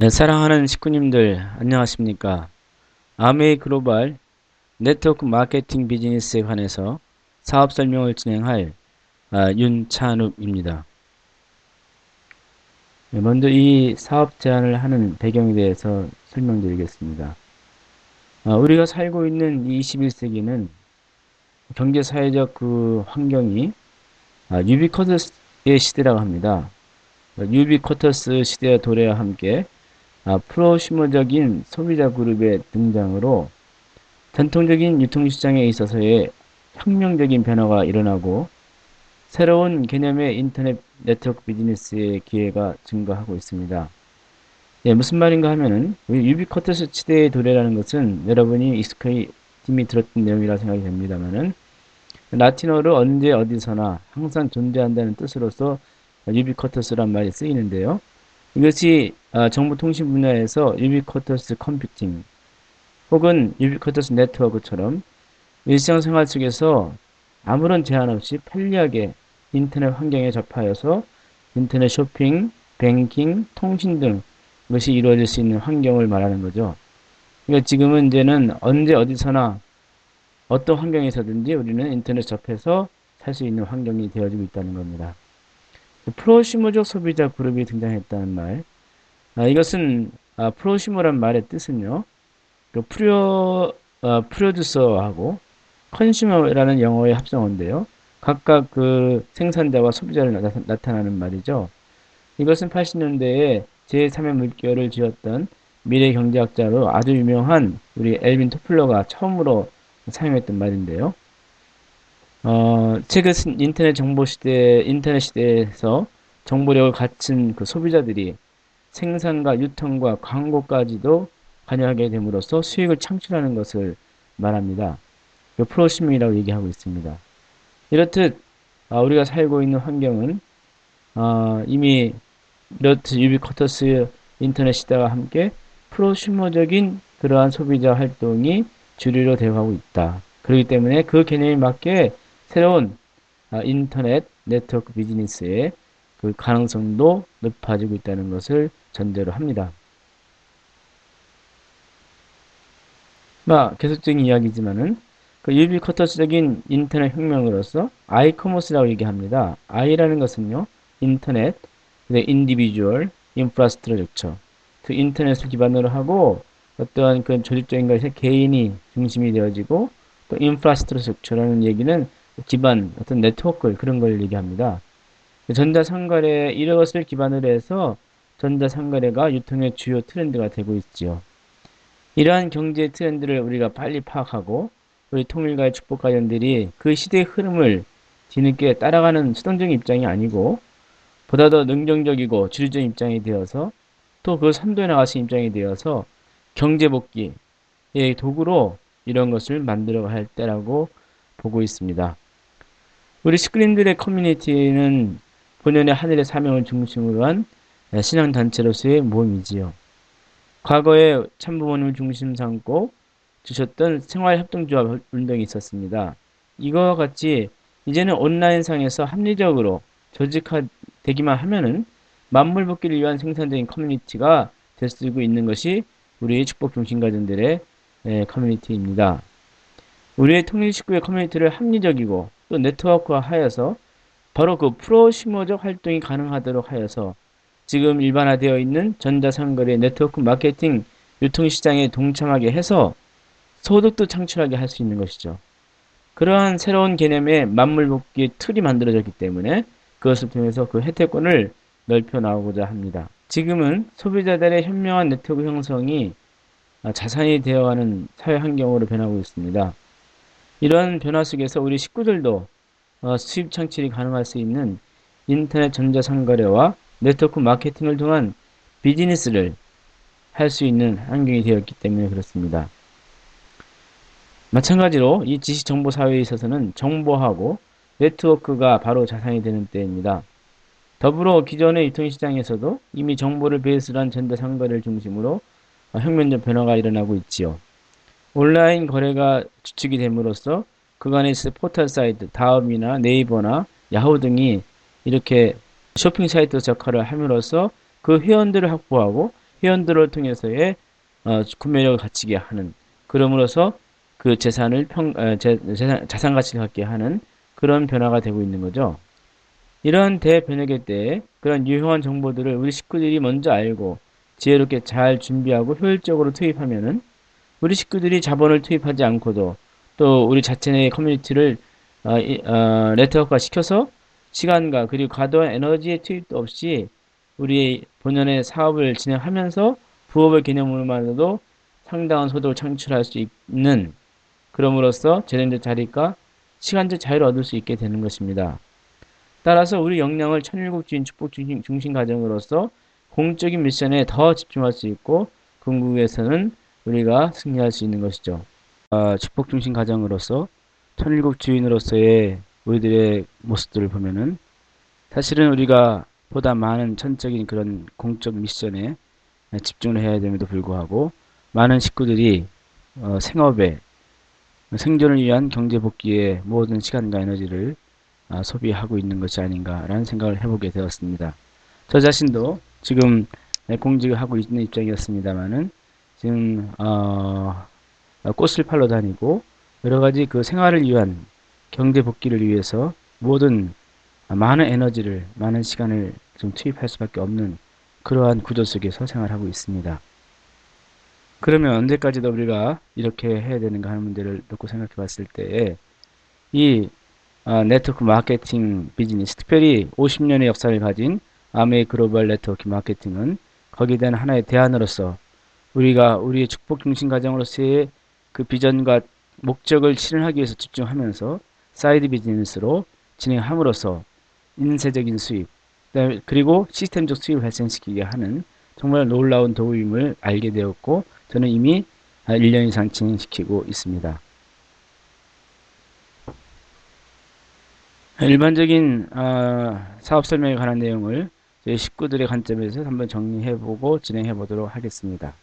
네, 사랑하는 식구님들 안녕하십니까 아메이 글로벌 네트워크 마케팅 비즈니스에 관해서 사업 설명을 진행할 아, 윤찬욱입니다. 네, 먼저 이 사업 제안을 하는 배경에 대해서 설명드리겠습니다. 아, 우리가 살고 있는 21세기는 경제사회적 그 환경이 아, 유비쿼터스의 시대라고 합니다. 유비쿼터스 시대와 도래와 함께 아, 프로슈머적인 소비자 그룹의 등장으로 전통적인 유통시장에 있어서의 혁명적인 변화가 일어나고 새로운 개념의 인터넷 네트워크 비즈니스의 기회가 증가하고 있습니다. 예, 무슨 말인가 하면은 유비쿼터스 시대의 도래라는 것은 여러분이 익숙히 이미 들었던 내용이라 생각이 됩니다만은 라틴어로 언제 어디서나 항상 존재한다는 뜻으로서 유비쿼터스란 말이 쓰이는데요. 이것이 아, 정보통신 분야에서 유비쿼터스 컴퓨팅 혹은 유비쿼터스 네트워크처럼 일상생활 속에서 아무런 제한 없이 편리하게 인터넷 환경에 접하여서 인터넷 쇼핑, 뱅킹, 통신 등 것이 이루어질 수 있는 환경을 말하는 거죠. 그러니까 지금은 이제는 언제 어디서나 어떤 환경에서든지 우리는 인터넷 접해서 살 수 있는 환경이 되어지고 있다는 겁니다. 프로슈머적 소비자 그룹이 등장했다는 말. 아, 이것은 아, 프로슈머란 말의 뜻은요. 그 프로 아, 프로듀서하고 컨슈머라는 영어의 합성어인데요. 각각 그 생산자와 소비자를 나타, 나는 말이죠. 이것은 80년대에 제3의 물결을 지었던 미래 경제학자로 아주 유명한 우리 엘빈 토플러가 처음으로 사용했던 말인데요. 어, 최근 인터넷 정보 시대, 인터넷 시대에서 정보력을 갖춘 그 소비자들이 생산과 유통과 광고까지도 관여하게 됨으로써 수익을 창출하는 것을 말합니다. prosuming이라고 얘기하고 있습니다. 이렇듯 아, 우리가 살고 있는 환경은 아, 이미 이렇듯 유비쿼터스 인터넷 시대와 함께 프로슈머적인 그러한 소비자 활동이 주류로 되어가고 있다. 그렇기 때문에 그 개념에 맞게 새로운 아, 인터넷 네트워크 비즈니스의 그 가능성도 높아지고 있다는 것을 전제로 합니다. 막 계속적인 이야기지만은 그 유비쿼터스적인 인터넷 혁명으로서 아이커머스라고 얘기합니다. I라는 것은요 인터넷, individual, infrastructure, 그 인터넷을 기반으로 하고 어떠한 그 조직적인 것에 개인이 중심이 되어지고 또 infrastructure라는 얘기는 기반, 어떤 네트워크 그런 걸 얘기합니다. 전자상거래 이것을 기반으로 해서 전자상거래가 유통의 주요 트렌드가 되고 있지요. 이러한 경제 트렌드를 우리가 빨리 파악하고 우리 통일가의 축복가정들이 그 시대의 흐름을 뒤늦게 따라가는 수동적인 입장이 아니고 보다 더 능동적이고 주류적인 입장이 되어서 또 그 선도에 나가신 입장이 되어서 경제 복귀의 도구로 이런 것을 만들어 갈 때라고 보고 있습니다. 우리 스크린들의 커뮤니티는 본연의 하늘의 사명을 중심으로 한 신앙단체로서의 모임이지요. 과거에 참부모님을 중심 삼고 주셨던 생활협동조합 운동이 있었습니다. 이거와 같이 이제는 온라인상에서 합리적으로 조직화되기만 하면은 만물 복귀를 위한 생산적인 커뮤니티가 될 수 있는 것이 우리 축복 중심가정들의 커뮤니티입니다. 우리의 통일식구의 커뮤니티를 합리적이고 또 네트워크화 하여서 바로 그 프로슈머적 활동이 가능하도록 하여서 지금 일반화되어 있는 전자상거래 네트워크 마케팅 유통시장에 동참하게 해서 소득도 창출하게 할 수 있는 것이죠. 그러한 새로운 개념의 만물복귀의 틀이 만들어졌기 때문에 그것을 통해서 그 혜택권을 넓혀 나오고자 합니다. 지금은 소비자들의 현명한 네트워크 형성이 자산이 되어가는 사회 환경으로 변하고 있습니다. 이러한 변화 속에서 우리 식구들도 어, 수입 창출이 가능할 수 있는 인터넷 전자상거래와 네트워크 마케팅을 통한 비즈니스를 할 수 있는 환경이 되었기 때문에 그렇습니다. 마찬가지로 이 지식정보 사회에 있어서는 정보하고 네트워크가 바로 자산이 되는 때입니다. 더불어 기존의 유통시장에서도 이미 정보를 베이스로 한 전자상거래를 중심으로 혁명적 변화가 일어나고 있지요. 온라인 거래가 주축이 됨으로써 그간에 포털 사이트, 다음이나 네이버나 야후 등이 이렇게 쇼핑 사이트 역할을 함으로써 그 회원들을 확보하고 회원들을 통해서의 어, 구매력을 갖추게 하는 그럼으로써 그 재산을 평, 어, 재, 재산, 자산 가치를 갖게 하는 그런 변화가 되고 있는 거죠. 이런 대변혁의 때 그런 유효한 정보들을 우리 식구들이 먼저 알고 지혜롭게 잘 준비하고 효율적으로 투입하면은 우리 식구들이 자본을 투입하지 않고도 또 우리 자체 의 커뮤니티를 어, 어, 네트워크화 시켜서 시간과 그리고 과도한 에너지의 투입도 없이 우리 본연의 사업을 진행하면서 부업의 개념으로만으로도 상당한 소득을 창출할 수 있는 그럼으로써 재정적 자립과 시간적 자유를 얻을 수 있게 되는 것입니다. 따라서 우리 역량을 천일국주인 축복 중심, 중심 가정으로서 공적인 미션에 더 집중할 수 있고 궁극에서는 우리가 승리할 수 있는 것이죠. 어, 축복 중심 가정으로서 천일국 주인으로서의 우리들의 모습들을 보면은 사실은 우리가 보다 많은 천적인 그런 공적 미션에 집중을 해야 됨에도 불구하고 많은 식구들이 어, 생업에 생존을 위한 경제 복귀에 모든 시간과 에너지를 어, 소비하고 있는 것이 아닌가라는 생각을 해보게 되었습니다. 저 자신도 지금 공직을 하고 있는 입장이었습니다만은 지금 어, 꽃을 팔러 다니고 여러 가지 그 생활을 위한 경제 복귀를 위해서 모든 많은 에너지를 많은 시간을 좀 투입할 수밖에 없는 그러한 구조 속에서 생활하고 있습니다. 그러면 언제까지도 우리가 이렇게 해야 되는가 하는 문제를 놓고 생각해 봤을 때이 네트워크 마케팅 비즈니스 특별히 50년의 역사를 가진 암웨이 글로벌 네트워크 마케팅은 거기에 대한 하나의 대안으로서 우리가 우리의 축복 중심 가정으로서의 그 비전과 목적을 실현하기 위해서 집중하면서 side business로 진행함으로써 인세적인 수입 그리고 시스템적 수입을 발생시키게 하는 정말 놀라운 도구임을 알게 되었고 저는 이미 1년 이상 진행시키고 있습니다. 일반적인 어, 사업 설명에 관한 내용을 저희 식구들의 관점에서 한번 정리해보고 진행해보도록 하겠습니다.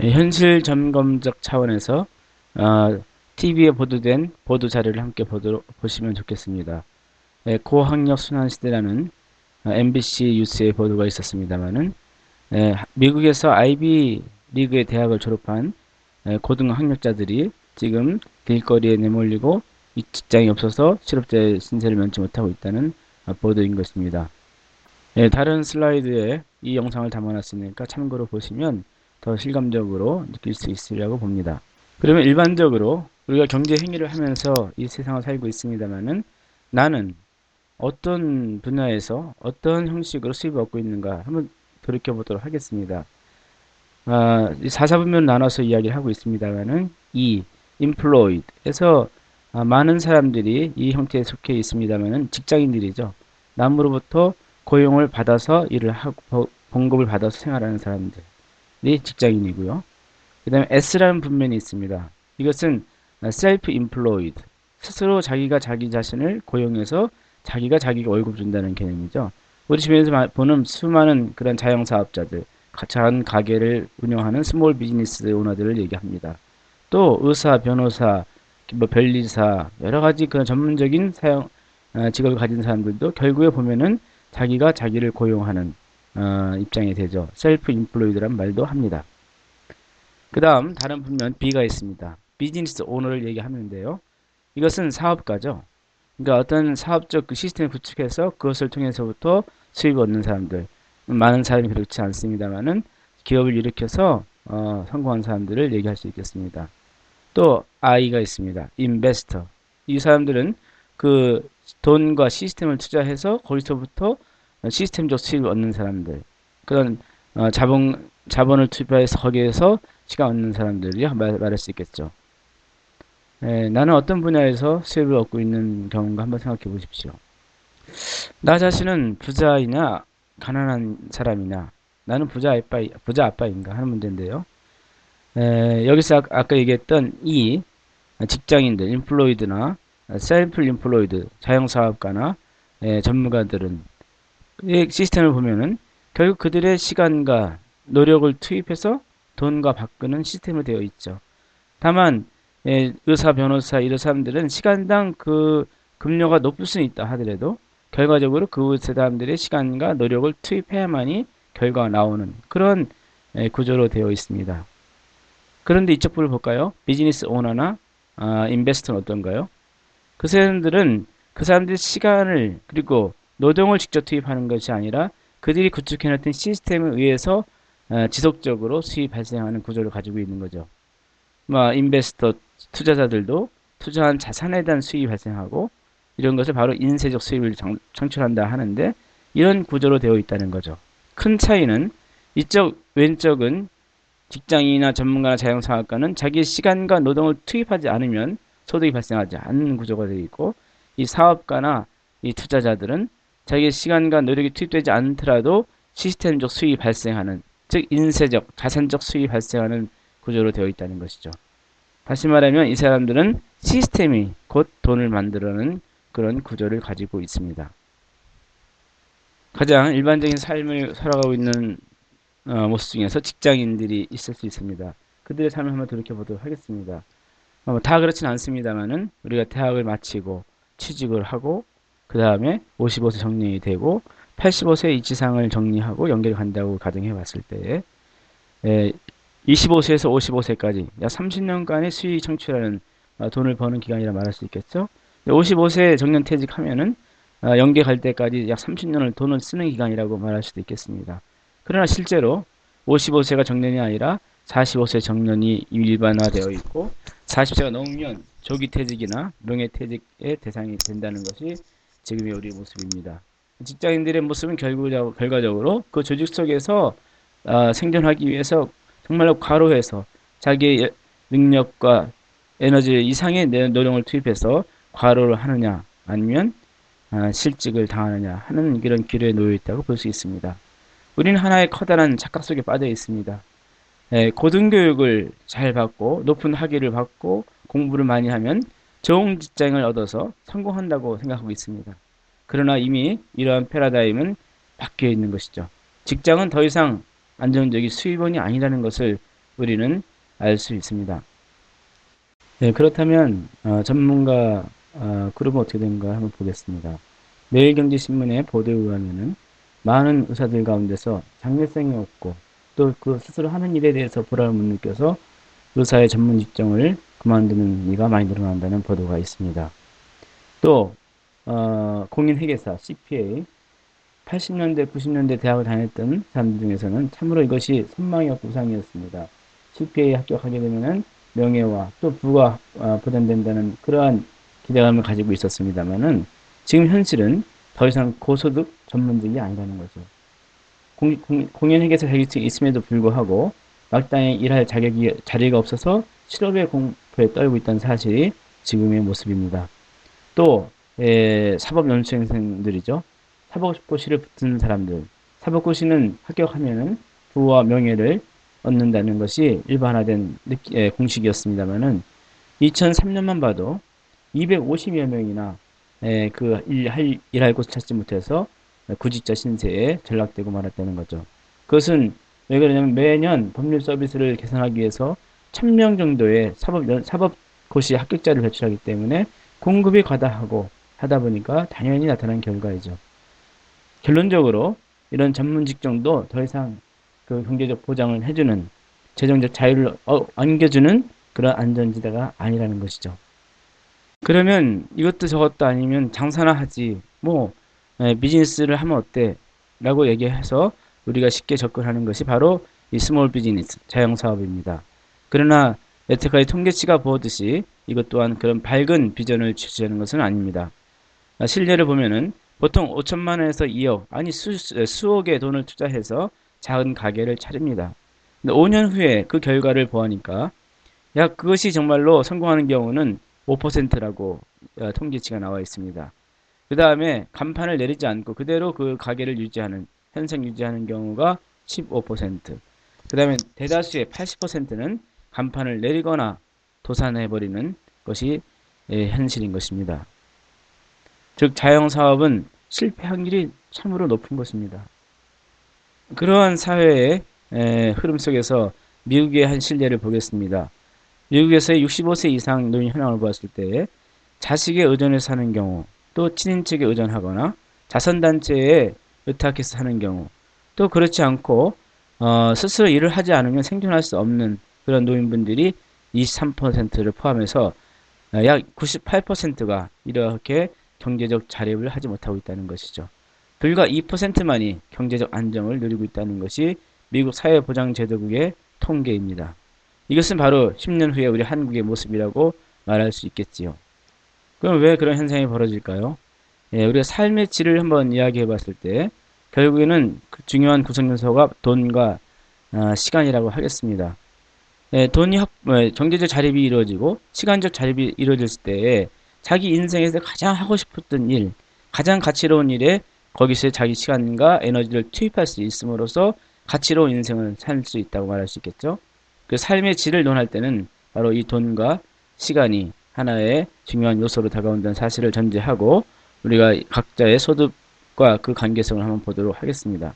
예, 현실 점검적 차원에서 어, TV에 보도된 보도 자료를 함께 보도록, 보시면 좋겠습니다. 예, 고학력 순환 시대라는 MBC 뉴스의 보도가 있었습니다만은 예, 미국에서 IB 리그의 대학을 졸업한 고등학력자들이 지금 길거리에 내몰리고 직장이 없어서 실업자의 신세를 면치 못하고 있다는 보도인 것입니다. 다른 슬라이드에 이 영상을 담아놨으니까 참고로 보시면 더 실감적으로 느낄 수 있으리라고 봅니다. 그러면 일반적으로 우리가 경제 행위를 하면서 이 세상을 살고 있습니다만은 나는 어떤 분야에서 어떤 형식으로 수입을 얻고 있는가 한번 돌이켜 보도록 하겠습니다. 아, 4사분면 나눠서 이야기를 하고 있습니다만은 이 employed에서 아, 많은 사람들이 이 형태에 속해 있습니다만은 직장인들이죠. 남으로부터 고용을 받아서 일을 하고 봉급을 받아서 생활하는 사람들. 직장인이고요. 그 다음에 S라는 분면이 있습니다. 이것은 self-employed, 스스로 자기가 자기 자신을 고용해서 자기가 자기가 월급 준다는 개념이죠. 우리 주변에서 보는 수많은 그런 자영사업자들, 작은 가게를 운영하는 small business owner들을 얘기합니다. 또 의사, 변호사, 뭐 변리사, 여러 가지 그런 전문적인 사용 어, 직업을 가진 사람들도 결국에 보면은 자기가 자기를 고용하는 어, 입장이 되죠. self-employed란 말도 합니다. 그 다음 다른 분면 B가 있습니다. business owner를 얘기하는데요. 이것은 사업가죠. 그러니까 어떤 사업적 그 시스템을 구축해서 그것을 통해서부터 수익을 얻는 사람들. 많은 사람이 그렇지 않습니다만은 기업을 일으켜서 어, 성공한 사람들을 얘기할 수 있겠습니다. 또 I가 있습니다. 인베스터. 이 사람들은 그 돈과 시스템을 투자해서 거기서부터 시스템적 수익을 얻는 사람들 그런 어, 자본 자본을 투입해서 거기에서 시간 얻는 사람들이 말, 말할 수 있겠죠. 에, 나는 어떤 분야에서 수익을 얻고 있는 경우인가 한번 생각해 보십시오. 나 자신은 부자이나 가난한 사람이나 나는 부자 아빠 부자 아빠인가 하는 문제인데요. 에, 여기서 아, 아까 얘기했던 이 직장인들, 인플로이드나 셀프 인플로이드, 자영사업가나 전문가들은 이 시스템을 보면은 결국 그들의 시간과 노력을 투입해서 돈과 바꾸는 시스템으로 되어 있죠. 다만 예, 의사, 변호사 이런 사람들은 시간당 그 급료가 높을 수는 있다 하더라도 결과적으로 그 사람들의 시간과 노력을 투입해야만이 결과가 나오는 그런 구조로 되어 있습니다. 그런데 이쪽 부를 볼까요? 비즈니스 오너나 아, 인베스터는 어떤가요? 그 사람들은 그 사람들의 시간을 그리고 노동을 직접 투입하는 것이 아니라 그들이 구축해놨던 시스템에 의해서 어, 지속적으로 수익이 발생하는 구조를 가지고 있는 거죠. 뭐 인베스터 투자자들도 투자한 자산에 대한 수익이 발생하고 이런 것을 바로 인쇄적 수익을 창출한다 하는데 이런 구조로 되어 있다는 거죠. 큰 차이는 이쪽 왼쪽은 직장인이나 전문가나 자영사학과는 자기 시간과 노동을 투입하지 않으면 소득이 발생하지 않는 구조가 되어 있고 이 사업가나 이 투자자들은 자기 시간과 노력이 투입되지 않더라도 시스템적 수익이 발생하는 즉 인쇄적 자산적 수익이 발생하는 구조로 되어 있다는 것이죠. 다시 말하면 이 사람들은 시스템이 곧 돈을 만들어내는 그런 구조를 가지고 있습니다. 가장 일반적인 삶을 살아가고 있는 어, 모습 중에서 직장인들이 있을 수 있습니다. 그들의 삶을 한번 돌이켜보도록 하겠습니다. 어, 다 그렇진 않습니다만은 우리가 대학을 마치고 취직을 하고 그 다음에 55세 정년이 되고 85세 이치상을 정리하고 연결 간다고 가정해 봤을 때 에, 25세에서 55세까지 약 30년간의 수익 창출하는 어, 돈을 버는 기간이라 말할 수 있겠죠. 55세 정년 퇴직하면은 어, 연계 갈 때까지 약 30년을 돈을 쓰는 기간이라고 말할 수도 있겠습니다. 그러나 실제로 55세가 정년이 아니라 45세 정년이 일반화되어 있고 40세가 넘으면 조기 퇴직이나 명예 퇴직의 대상이 된다는 것이 지금의 우리 모습입니다. 직장인들의 모습은 결과적으로 그 조직 속에서 어, 생존하기 위해서 정말로 과로해서 자기의 능력과 에너지 이상의 노력을 투입해서 과로를 하느냐 아니면 어, 실직을 당하느냐 하는 그런 길에 놓여 있다고 볼 수 있습니다. 우리는 하나의 커다란 착각 속에 빠져 있습니다. 예, 고등교육을 잘 받고 높은 학위를 받고 공부를 많이 하면 좋은 직장을 얻어서 성공한다고 생각하고 있습니다. 그러나 이미 이러한 패러다임은 바뀌어 있는 것이죠. 직장은 더 이상 안정적인 수입원이 아니라는 것을 우리는 알 수 있습니다. 네, 그렇다면 어, 전문가 어, 그룹은 어떻게 되는가 한번 보겠습니다. 매일경제신문의 보도에 의하면 많은 의사들 가운데서 장래성이 없고 또 그 스스로 하는 일에 대해서 보람을 못 느껴서 의사의 전문 직종을 그만두는 이가 많이 늘어난다는 보도가 있습니다. 또 어, 공인회계사 CPA 80년대 90년대 대학을 다녔던 사람들 중에서는 참으로 이것이 선망이었고 우상이었습니다. CPA 합격하게 되면 명예와 또 부가 어, 보장된다는 그러한 기대감을 가지고 있었습니다만은 지금 현실은 더 이상 고소득 전문직이 아니라는 거죠. 공, 공 연회계사 자격증이 있음에도 불구하고 막당에 일할 자격이 자리가 없어서 실업의 공 포에 떨고 있다는 사실이 지금의 모습입니다. 또 에, 사법연수생들이죠. 사법고시를 붙은 사람들. 사법고시는 합격하면은 부와 명예를 얻는다는 것이 일반화된 에, 공식이었습니다만은 2003년만 봐도 250여 명이나 에, 그 일, 일할 곳을 찾지 못해서 구직자 신세에 전락되고 말았다는 거죠. 그것은 왜 그러냐면 매년 법률 서비스를 개선하기 위해서 1000명 정도의 사법, 사법고시 합격자를 배출하기 때문에 공급이 과다하고 하다 보니까 당연히 나타난 결과이죠. 결론적으로 이런 전문 직종도 더 이상 그 경제적 보장을 해주는 재정적 자유를 어, 안겨주는 그런 안전지대가 아니라는 것이죠. 그러면 이것도 저것도 아니면 장사나 하지 뭐 에, 비즈니스를 하면 어때 라고 얘기해서 우리가 쉽게 접근하는 것이 바로 이 small business 자영사업입니다. 그러나 여태까지 통계치가 보듯이 이것 또한 그런 밝은 비전을 취재하는 것은 아닙니다. 아, 실례를 보면은 보통 5천만 원에서 2억 아니 수, 수억의 돈을 투자해서 작은 가게를 차립니다. 근데 5년 후에 그 결과를 보아니까 야 그것이 정말로 성공하는 경우는 5%라고 어, 통계치가 나와 있습니다. 그 다음에 간판을 내리지 않고 그대로 그 가게를 유지하는 현상 유지하는 경우가 15%. 그 다음에 대다수의 80%는 간판을 내리거나 도산해버리는 것이 예, 현실인 것입니다. 즉 자영사업은 실패 확률이 참으로 높은 것입니다. 그러한 사회의 흐름 속에서 미국의 한 실례를 보겠습니다. 미국에서의 65세 이상 노인 현황을 보았을 때 자식에 의존해서 사는 경우 또 친인척에 의존하거나 자선단체에 의탁해서 사는 경우 또 그렇지 않고 어, 스스로 일을 하지 않으면 생존할 수 없는 그런 노인분들이 23%를 포함해서 어, 약 98%가 이렇게 경제적 자립을 하지 못하고 있다는 것이죠. 불과 2%만이 경제적 안정을 누리고 있다는 것이 미국 사회보장제도국의 통계입니다. 이것은 바로 10년 후에 우리 한국의 모습이라고 말할 수 있겠지요. 그럼 왜 그런 현상이 벌어질까요? 예, 우리가 삶의 질을 한번 이야기해 봤을 때 결국에는 그 중요한 구성 요소가 돈과 어, 시간이라고 하겠습니다. 예, 돈이 합, 예, 경제적 자립이 이루어지고 시간적 자립이 이루어졌을 때 자기 인생에서 가장 하고 싶었던 일, 가장 가치로운 일에 거기서 자기 시간과 에너지를 투입할 수 있음으로써 가치로운 인생을 살 수 있다고 말할 수 있겠죠. 그 삶의 질을 논할 때는 바로 이 돈과 시간이 하나의 중요한 요소로 다가온다는 사실을 전제하고 우리가 각자의 소득과 그 관계성을 한번 보도록 하겠습니다.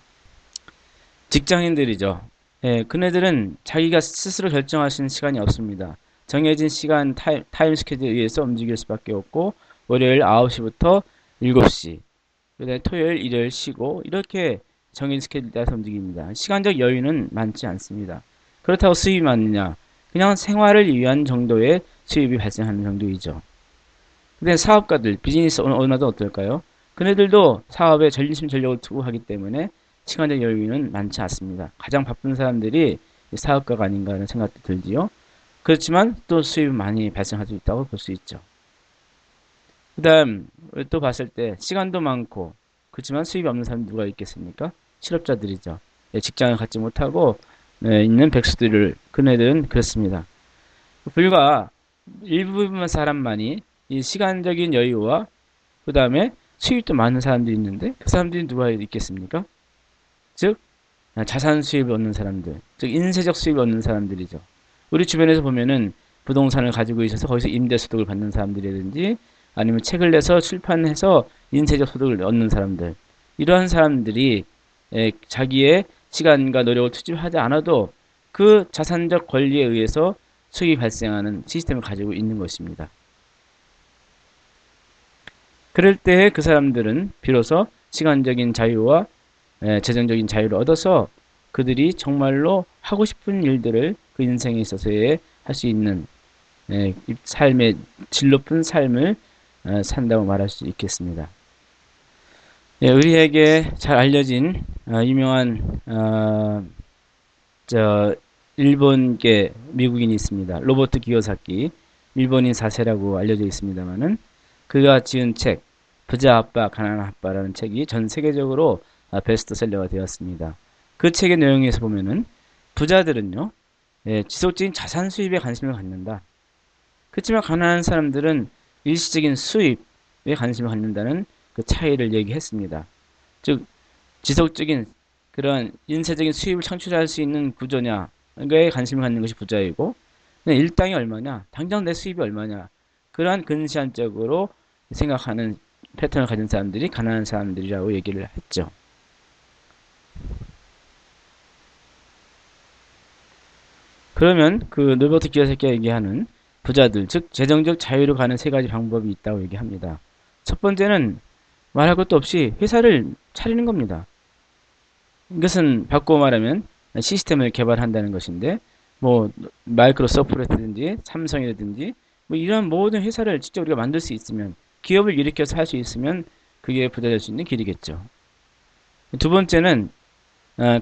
직장인들이죠. 예, 그네들은 자기가 스스로 결정할 수 있는 시간이 없습니다. 정해진 시간 타임, 타임 스케줄에 의해서 움직일 수밖에 없고 월요일 9시부터 7시 그다음에 토요일 일요일 쉬고 이렇게 정해진 스케줄에 따라서 움직입니다. 시간적 여유는 많지 않습니다. 그렇다고 수입이 많느냐 그냥 생활을 위한 정도의 수입이 발생하는 정도이죠. 근데 사업가들, 비즈니스 오너도 어떨까요? 그네들도 사업에 전심 전력을 투구하기 때문에 시간적 여유는 많지 않습니다. 가장 바쁜 사람들이 사업가가 아닌가 하는 생각도 들지요. 그렇지만 또 수입이 많이 발생할 수 있다고 볼 수 있죠. 그 다음 또 봤을 때 시간도 많고 그렇지만 수입이 없는 사람 누가 있겠습니까? 실업자들이죠. 예, 직장을 갖지 못하고 네, 있는 백수들을 그네들은 그렇습니다. 불과 일부분 사람만이 이 시간적인 여유와 그 다음에 수입도 많은 사람들이 있는데 그 사람들이 누가 있겠습니까? 즉 자산 수입을 얻는 사람들, 즉 인쇄적 수입을 얻는 사람들이죠. 우리 주변에서 보면은 부동산을 가지고 있어서 거기서 임대 소득을 받는 사람들이라든지 아니면 책을 내서 출판해서 인쇄적 소득을 얻는 사람들 이러한 사람들이 자기의 시간과 노력을 투입하지 않아도 그 자산적 권리에 의해서 수익이 발생하는 시스템을 가지고 있는 것입니다. 그럴 때 그 사람들은 비로소 시간적인 자유와 재정적인 자유를 얻어서 그들이 정말로 하고 싶은 일들을 그 인생에 있어서의 할 수 있는 삶의 질 높은 삶을 어, 산다고 말할 수 있겠습니다. 예, 우리에게 잘 알려진 어, 유명한 어, 저 일본계 미국인이 있습니다. 로버트 기요사키 일본인 사세라고 알려져 있습니다만은 그가 지은 책 부자 아빠 가난한 아빠라는 책이 전 세계적으로 아, 베스트셀러가 되었습니다. 그 책의 내용에서 보면은 부자들은요 예, 지속적인 자산 수입에 관심을 갖는다. 그렇지만 가난한 사람들은 일시적인 수입에 관심을 갖는다는 그 차이를 얘기했습니다. 즉 지속적인 그런 인쇄적인 수입을 창출할 수 있는 구조냐에 관심을 갖는 것이 부자이고 일당이 얼마냐, 당장 내 수입이 얼마냐 그러한 근시안적으로 생각하는 패턴을 가진 사람들이 가난한 사람들이라고 얘기를 했죠. 그러면 그 노버트 기어새끼가 얘기하는 부자들, 즉 재정적 자유로 가는 세 가지 방법이 있다고 얘기합니다. 첫 번째는 말할 것도 없이 회사를 차리는 겁니다. 이것은 바꾸어 말하면 시스템을 개발한다는 것인데 뭐 마이크로소프트든지 삼성이라든지 뭐 이런 모든 회사를 직접 우리가 만들 수 있으면 기업을 일으켜서 할 수 있으면 그게 부자 될 수 있는 길이겠죠. 두 번째는 어,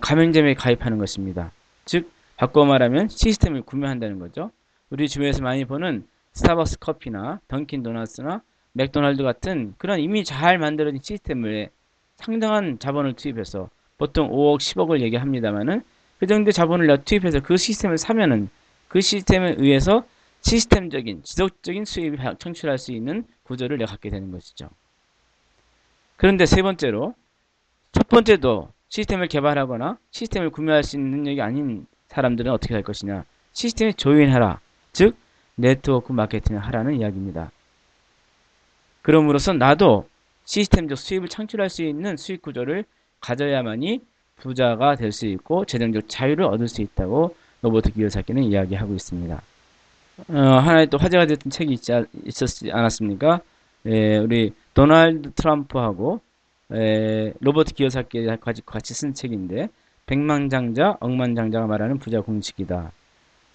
가맹점에 가입하는 것입니다. 즉 바꿔 말하면 시스템을 구매한다는 거죠. 우리 주변에서 많이 보는 스타벅스 커피나 던킨 도너츠나 맥도날드 같은 그런 이미 잘 만들어진 시스템을 상당한 자본을 투입해서 보통 5억, 10억을 얘기합니다만은 그 정도 자본을 투입해서 그 시스템을 사면은 그 시스템에 의해서 시스템적인 지속적인 수입을 창출할 수 있는 구조를 내가 갖게 되는 것이죠. 그런데 세 번째로 첫 번째도 시스템을 개발하거나 시스템을 구매할 수 있는 능력이 아닌 사람들은 어떻게 할 것이냐 시스템에 조인하라 즉 네트워크 마케팅을 하라는 이야기입니다. 그럼으로써 나도 시스템적 수입을 창출할 수 있는 수익 구조를 가져야만이 부자가 될 수 있고 재정적 자유를 얻을 수 있다고 로버트 기요사키는 이야기하고 있습니다. 어, 하나의 또 화제가 됐던 책이 있지, 있었지 않았습니까? 예, 우리 도널드 트럼프하고 에, 로버트 기어사키 같이, 같이 쓴 책인데 백만장자, 억만장자가 말하는 부자 공식이다.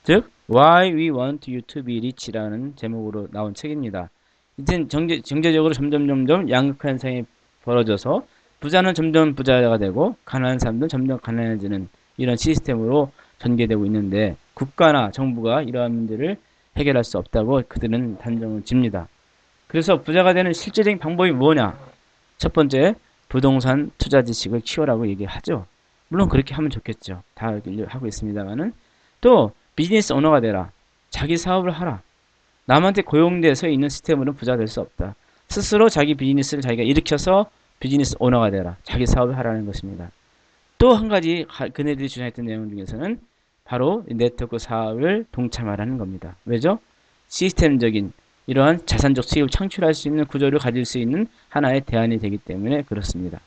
즉 Why We Want You to Be Rich라는 제목으로 나온 책입니다. 이제 경제, 경제적으로 점점 점점 양극 현상이 벌어져서 부자는 점점 부자가 되고 가난한 사람들은 점점 가난해지는 이런 시스템으로 전개되고 있는데 국가나 정부가 이러한 문제를 해결할 수 없다고 그들은 단정을 집니다. 그래서 부자가 되는 실질적인 방법이 뭐냐? 첫 번째, 부동산 투자 지식을 키워라고 얘기하죠. 물론 그렇게 하면 좋겠죠. 다 하고 있습니다만은 또 비즈니스 오너가 되라. 자기 사업을 하라. 남한테 고용돼서 있는 시스템으로 부자 될 수 없다. 스스로 자기 비즈니스를 자기가 일으켜서 비즈니스 오너가 되라. 자기 사업을 하라는 것입니다. 또 한 가지 그네들이 주장했던 내용 중에서는 바로 네트워크 사업을 동참하라는 겁니다. 왜죠? 시스템적인 이러한 자산적 수익을 창출할 수 있는 구조를 가질 수 있는 하나의 대안이 되기 때문에 그렇습니다.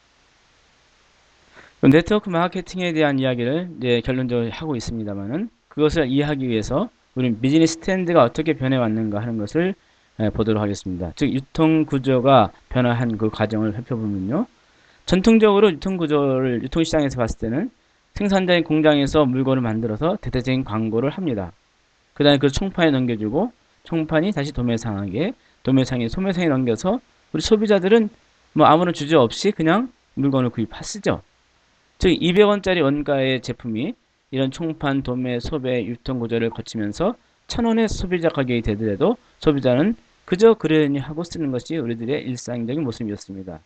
네트워크 마케팅에 대한 이야기를 이제 결론적으로 하고 있습니다만은 그것을 이해하기 위해서 우리는 비즈니스 트렌드가 어떻게 변해왔는가 하는 것을 보도록 하겠습니다. 즉 유통 구조가 변화한 그 과정을 살펴보면요. 전통적으로 유통 구조를 유통 시장에서 봤을 때는 생산자인 공장에서 물건을 만들어서 대대적인 광고를 합니다. 그 다음에 그 총판에 넘겨주고 총판이 다시 도매상에게 도매상이 소매상에 넘겨서 우리 소비자들은 뭐 아무런 주저 없이 그냥 물건을 구입하시죠. 즉 200원짜리 원가의 제품이 이런 총판, 도매, 소배, 유통 구조를 거치면서 천원의 소비자 가격이 되더라도 소비자는 그저 그러니 하고 쓰는 것이 우리들의 일상적인 모습이었습니다.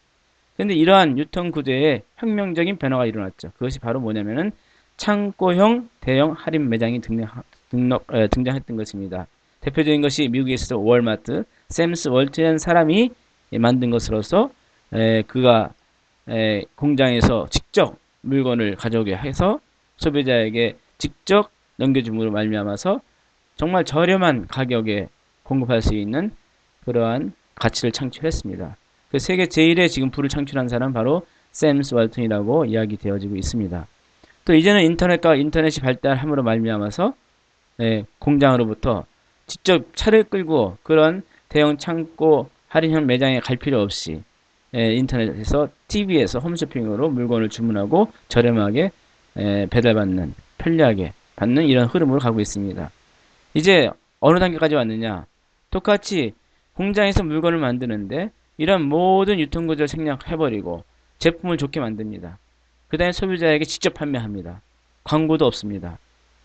그런데 이러한 유통 구조에 혁명적인 변화가 일어났죠. 그것이 바로 뭐냐면은 창고형 대형 할인 매장이 등록, 등록 에, 등장했던 것입니다. 대표적인 것이 미국에 있어서 월마트, 샘스 월트라는 사람이 만든 것으로서 에, 그가 에, 공장에서 직접 물건을 가져오게 해서 소비자에게 직접 넘겨줌으로 말미암아서 정말 저렴한 가격에 공급할 수 있는 그러한 가치를 창출했습니다. 그 세계 제일의 지금 불을 창출한 사람 은 바로 샘스 월튼이라고 이야기 되어지고 있습니다. 또 이제는 인터넷과 인터넷이 발달함으로 말미암아서 예, 공장으로부터 직접 차를 끌고 그런 대형 창고 할인형 매장에 갈 필요 없이 예, 인터넷에서 TV에서 홈쇼핑으로 물건을 주문하고 저렴하게 예, 배달받는 편리하게 받는 이런 흐름으로 가고 있습니다. 이제 어느 단계까지 왔느냐? 똑같이 공장에서 물건을 만드는데 이런 모든 유통구조를 생략해버리고 제품을 좋게 만듭니다. 그 다음에 소비자에게 직접 판매합니다. 광고도 없습니다.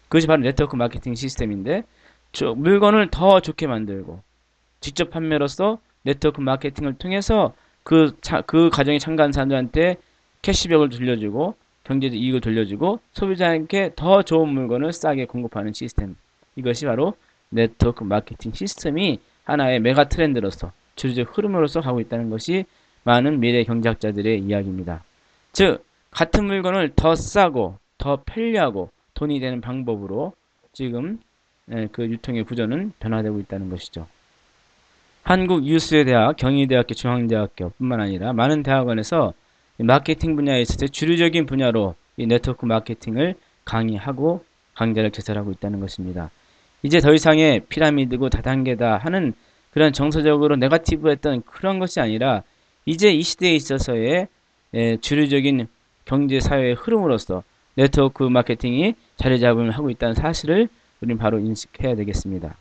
그것이 바로 네트워크 마케팅 시스템인데 물건을 더 좋게 만들고 직접 판매로서 네트워크 마케팅을 통해서 그, 차, 그 가정에 참가한 사람들한테 캐시백을 돌려주고 경제적 이익을 돌려주고 소비자에게 더 좋은 물건을 싸게 공급하는 시스템. 이것이 바로 네트워크 마케팅 시스템이 하나의 메가 트렌드로서 주류적 흐름으로서 가고 있다는 것이 많은 미래 경제학자들의 이야기입니다. 즉 같은 물건을 더 싸고 더 편리하고 돈이 되는 방법으로 지금 예, 그 유통의 구조는 변화되고 있다는 것이죠. 한국 유수대학, 경희대학교, 중앙대학교 뿐만 아니라 많은 대학원에서 마케팅 분야에 있어서 주류적인 분야로 이 네트워크 마케팅을 강의하고 강좌를 개설하고 있다는 것입니다. 이제 더 이상의 피라미드고 다단계다 하는 그런 정서적으로 네가티브했던 그런 것이 아니라 이제 이 시대에 있어서의 예, 주류적인 경제 사회의 흐름으로서 네트워크 마케팅이 자리 잡음을 하고 있다는 사실을 우리는 바로 인식해야 되겠습니다.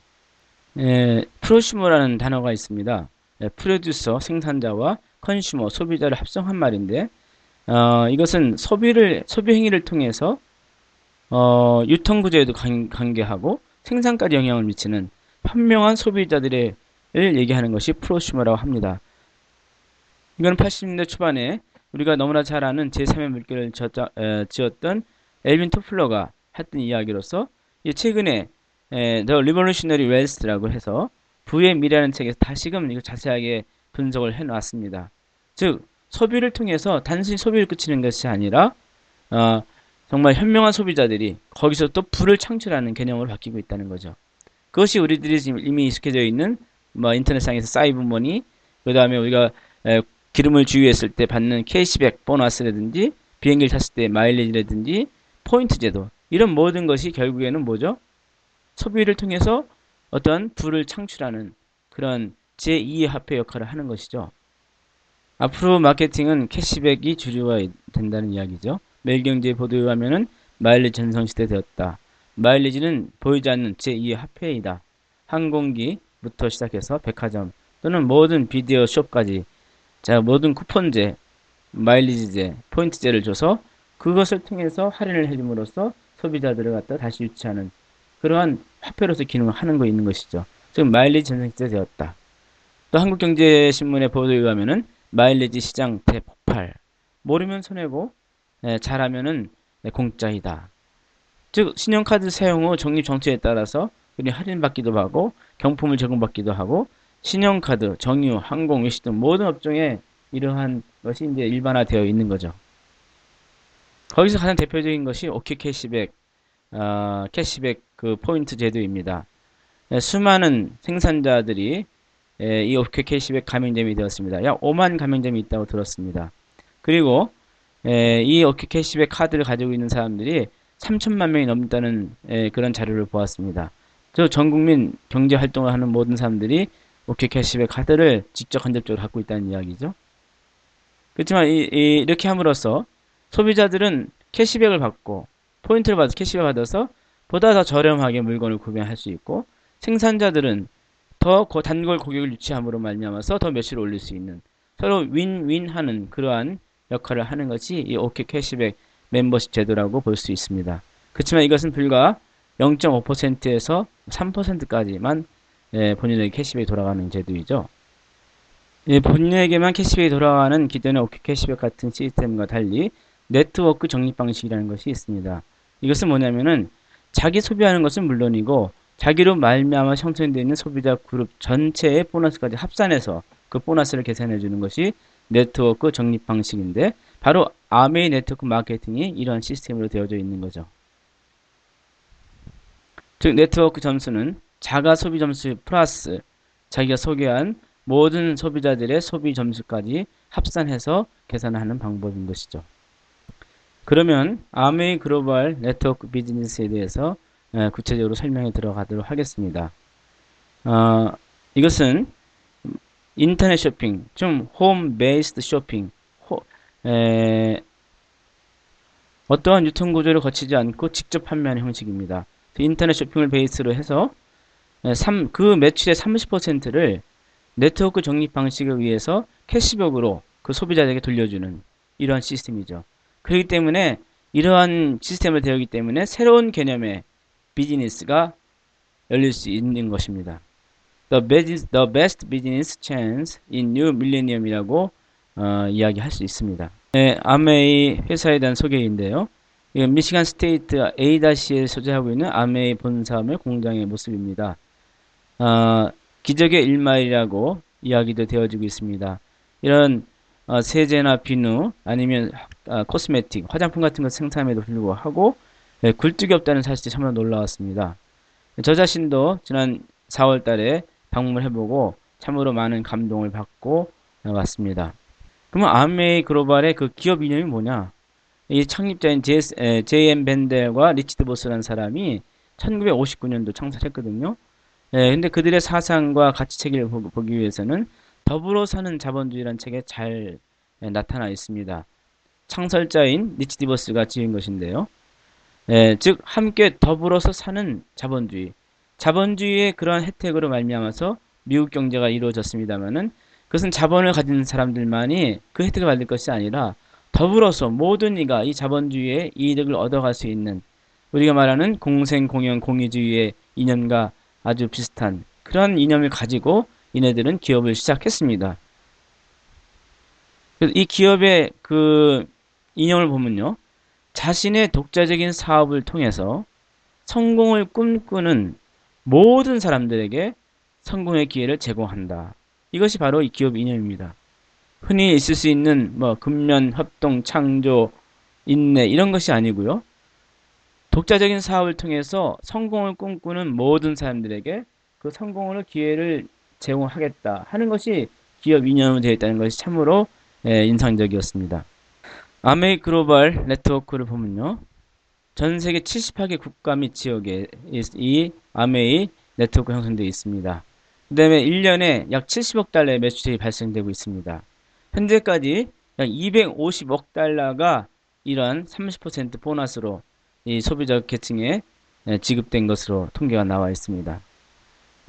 예, 프로슈머라는 단어가 있습니다. 예, 프로듀서 생산자와 컨슈머 소비자를 합성한 말인데 어, 이것은 소비를 소비 행위를 통해서 어, 유통 구조에도 관계하고 생산까지 영향을 미치는 현명한 소비자들의 얘기하는 것이 프로슈머라고 합니다. 이건 80년대 초반에 우리가 너무나 잘 아는 제3의 물결을 지었던 엘빈 토플러가 했던 이야기로서 최근에 The Revolutionary Wealth라고 해서 부의 미래라는 책에서 다시금 이거 자세하게 분석을 해놨습니다. 즉 소비를 통해서 단순히 소비를 그치는 것이 아니라 어, 정말 현명한 소비자들이 거기서 또 부를 창출하는 개념으로 바뀌고 있다는 거죠. 그것이 우리들이 지금 이미 익숙해져 있는 뭐 인터넷상에서 사이버머니, 그 다음에 우리가 에, 기름을 주유했을 때 받는 캐시백 보너스라든지 비행기를 탔을 때 마일리지라든지 포인트 제도 이런 모든 것이 결국에는 뭐죠? 소비를 통해서 어떤 부를 창출하는 그런 제2의 화폐 역할을 하는 것이죠. 앞으로 마케팅은 캐시백이 주류가 된다는 이야기죠. 매일경제 보도에 의하면은 마일리지 전성시대 되었다. 마일리지는 보이지 않는 제2의 화폐이다. 항공기부터 시작해서 백화점 또는 모든 비디오 숍까지 자 모든 쿠폰제, 마일리지제, 포인트제를 줘서 그것을 통해서 할인을 해줌으로써 소비자들을 갖다 다시 유치하는 그러한 화폐로서 기능을 하는 거 있는 것이죠. 즉 마일리지 전성시대 되었다. 또 한국경제신문의 보도에 의하면은 마일리지 시장 대폭발. 모르면 손해고 네, 잘하면은 네, 공짜이다. 즉 신용카드 사용 후 적립 정책에 따라서 그리 할인받기도 하고 경품을 제공받기도 하고 신용카드, 정유, 항공, 외식 등 모든 업종에 이러한 것이 이제 일반화되어 있는 거죠. 거기서 가장 대표적인 것이 오케 캐시백, 어, 캐시백 그 포인트 제도입니다. 네, 수많은 생산자들이 에, 이 오케 캐시백 가맹점이 되었습니다. 약 5만 가맹점이 있다고 들었습니다. 그리고 에, 이 오케 캐시백 카드를 가지고 있는 사람들이 3천만 명이 넘는다는 에, 그런 자료를 보았습니다. 저 전국민 경제 활동을 하는 모든 사람들이 오케 캐시백 카드를 직접 간접적으로 갖고 있다는 이야기죠. 그렇지만 이, 이, 이렇게 함으로써 소비자들은 캐시백을 받고 포인트를 받아서 캐시백 받아서 보다 더 저렴하게 물건을 구매할 수 있고 생산자들은 더 단골 고객을 유치함으로 말미암아서 더 매출을 올릴 수 있는 서로 윈윈하는 그러한 역할을 하는 것이 이 오케 캐시백 멤버십 제도라고 볼 수 있습니다. 그렇지만 이것은 불과 0.5%에서 3%까지만 예, 본인에게 캐시백이 돌아가는 제도이죠. 예, 본인에게만 캐시백이 돌아가는 기존의 오케 캐시백 같은 시스템과 달리 네트워크 적립 방식이라는 것이 있습니다. 이것은 뭐냐면은 자기 소비하는 것은 물론이고 자기로 말미암아 형성되어 있는 소비자 그룹 전체의 보너스까지 합산해서 그 보너스를 계산해 주는 것이 네트워크 적립 방식인데 바로 암웨이 네트워크 마케팅이 이런 시스템으로 되어져 있는 거죠. 즉 네트워크 점수는 자가 소비 점수 플러스 자기가 소개한 모든 소비자들의 소비 점수까지 합산해서 계산하는 방법인 것이죠. 그러면 암웨이 글로벌 네트워크 비즈니스에 대해서 구체적으로 설명해 들어가도록 하겠습니다. 어, 이것은 인터넷 쇼핑, 좀 home based shopping, 호, 에, 어떠한 유통 구조를 거치지 않고 직접 판매하는 형식입니다. 그 인터넷 쇼핑을 베이스로 해서 3, 그 매출의 30%를 네트워크 적립 방식에 의해서 캐시백으로 그 소비자에게 돌려주는 이러한 시스템이죠. 그렇기 때문에 이러한 시스템을 되었기 때문에 새로운 개념의 비즈니스가 열릴 수 있는 것입니다. The, business, the best business chance in new millennium이라고 어, 이야기할 수 있습니다. 네, 아메이 회사에 대한 소개인데요. 미시간 state 에이다에 소재하고 있는 암웨이 본사의 공장의 모습입니다. 어, 기적의 일마일이라고 이야기도 되어지고 있습니다. 이런 어, 세제나 비누 아니면 어, cosmetic, 화장품 같은 것 생산에도 불구하고 네, 굴뚝이 없다는 사실이 참으로 놀라웠습니다. 저 자신도 지난 4월 달에 방문을 해보고 참으로 많은 감동을 받고 왔습니다. 그러면 암웨이 글로벌의 그 기업 이념이 뭐냐? 이 창립자인 제이 밴 앤델과 리치 디보스라는 사람이 1959년도 창설했거든요. 예, 근데 그들의 사상과 가치 체계를 보기 위해서는 더불어 사는 자본주의라는 책에 잘 나타나 있습니다. 창설자인 리치 디보스가 지은 것인데요. 예, 즉 함께 더불어서 사는 자본주의. 자본주의의 그러한 혜택으로 말미암아서 미국 경제가 이루어졌습니다만은 그것은 자본을 가진 사람들만이 그 혜택을 받을 것이 아니라 더불어서 모든 이가 이 자본주의의 이득을 얻어갈 수 있는 우리가 말하는 공생, 공영, 공의주의의 이념과 아주 비슷한 그런 이념을 가지고 이네들은 기업을 시작했습니다. 이 기업의 그 이념을 보면요. 자신의 독자적인 사업을 통해서 성공을 꿈꾸는 모든 사람들에게 성공의 기회를 제공한다. 이것이 바로 이 기업 이념입니다. 흔히 있을 수 있는 뭐 근면, 협동, 창조, 인내 이런 것이 아니고요. 독자적인 사업을 통해서 성공을 꿈꾸는 모든 사람들에게 그 성공을 기회를 제공하겠다 하는 것이 기업 이념으로 되어 있다는 것이 참으로 예, 인상적이었습니다. 아메이 글로벌 네트워크를 보면요. 전 세계 78개 국가 및 지역에 이 아메이 네트워크 형성되어 있습니다. 그 다음에 1년에 약 70억 달러의 매출이 발생되고 있습니다. 현재까지 약 250억 달러가 이런 30% 보너스로 이 소비자 계층에 지급된 것으로 통계가 나와 있습니다.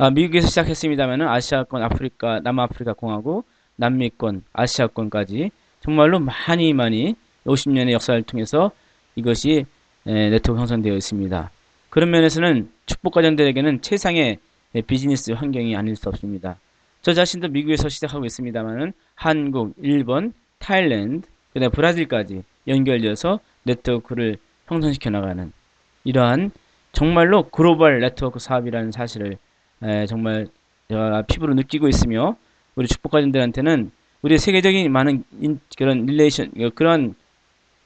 아, 미국에서 시작했습니다면 아시아권, 아프리카, 남아프리카 공화국, 남미권, 아시아권까지 정말로 많이 많이 50년의 역사를 통해서 이것이 네트워크 형성되어 있습니다. 그런 면에서는 축복가정들에게는 최상의 비즈니스 환경이 아닐 수 없습니다. 저 자신도 미국에서 시작하고 있습니다만은 한국, 일본, 타일랜드, 그다음 브라질까지 연결되어서 네트워크를 형성시켜 나가는 이러한 정말로 글로벌 네트워크 사업이라는 사실을 에, 정말 제가 피부로 느끼고 있으며 우리 축복가정들한테는 우리 세계적인 많은 인, 그런 relation 그런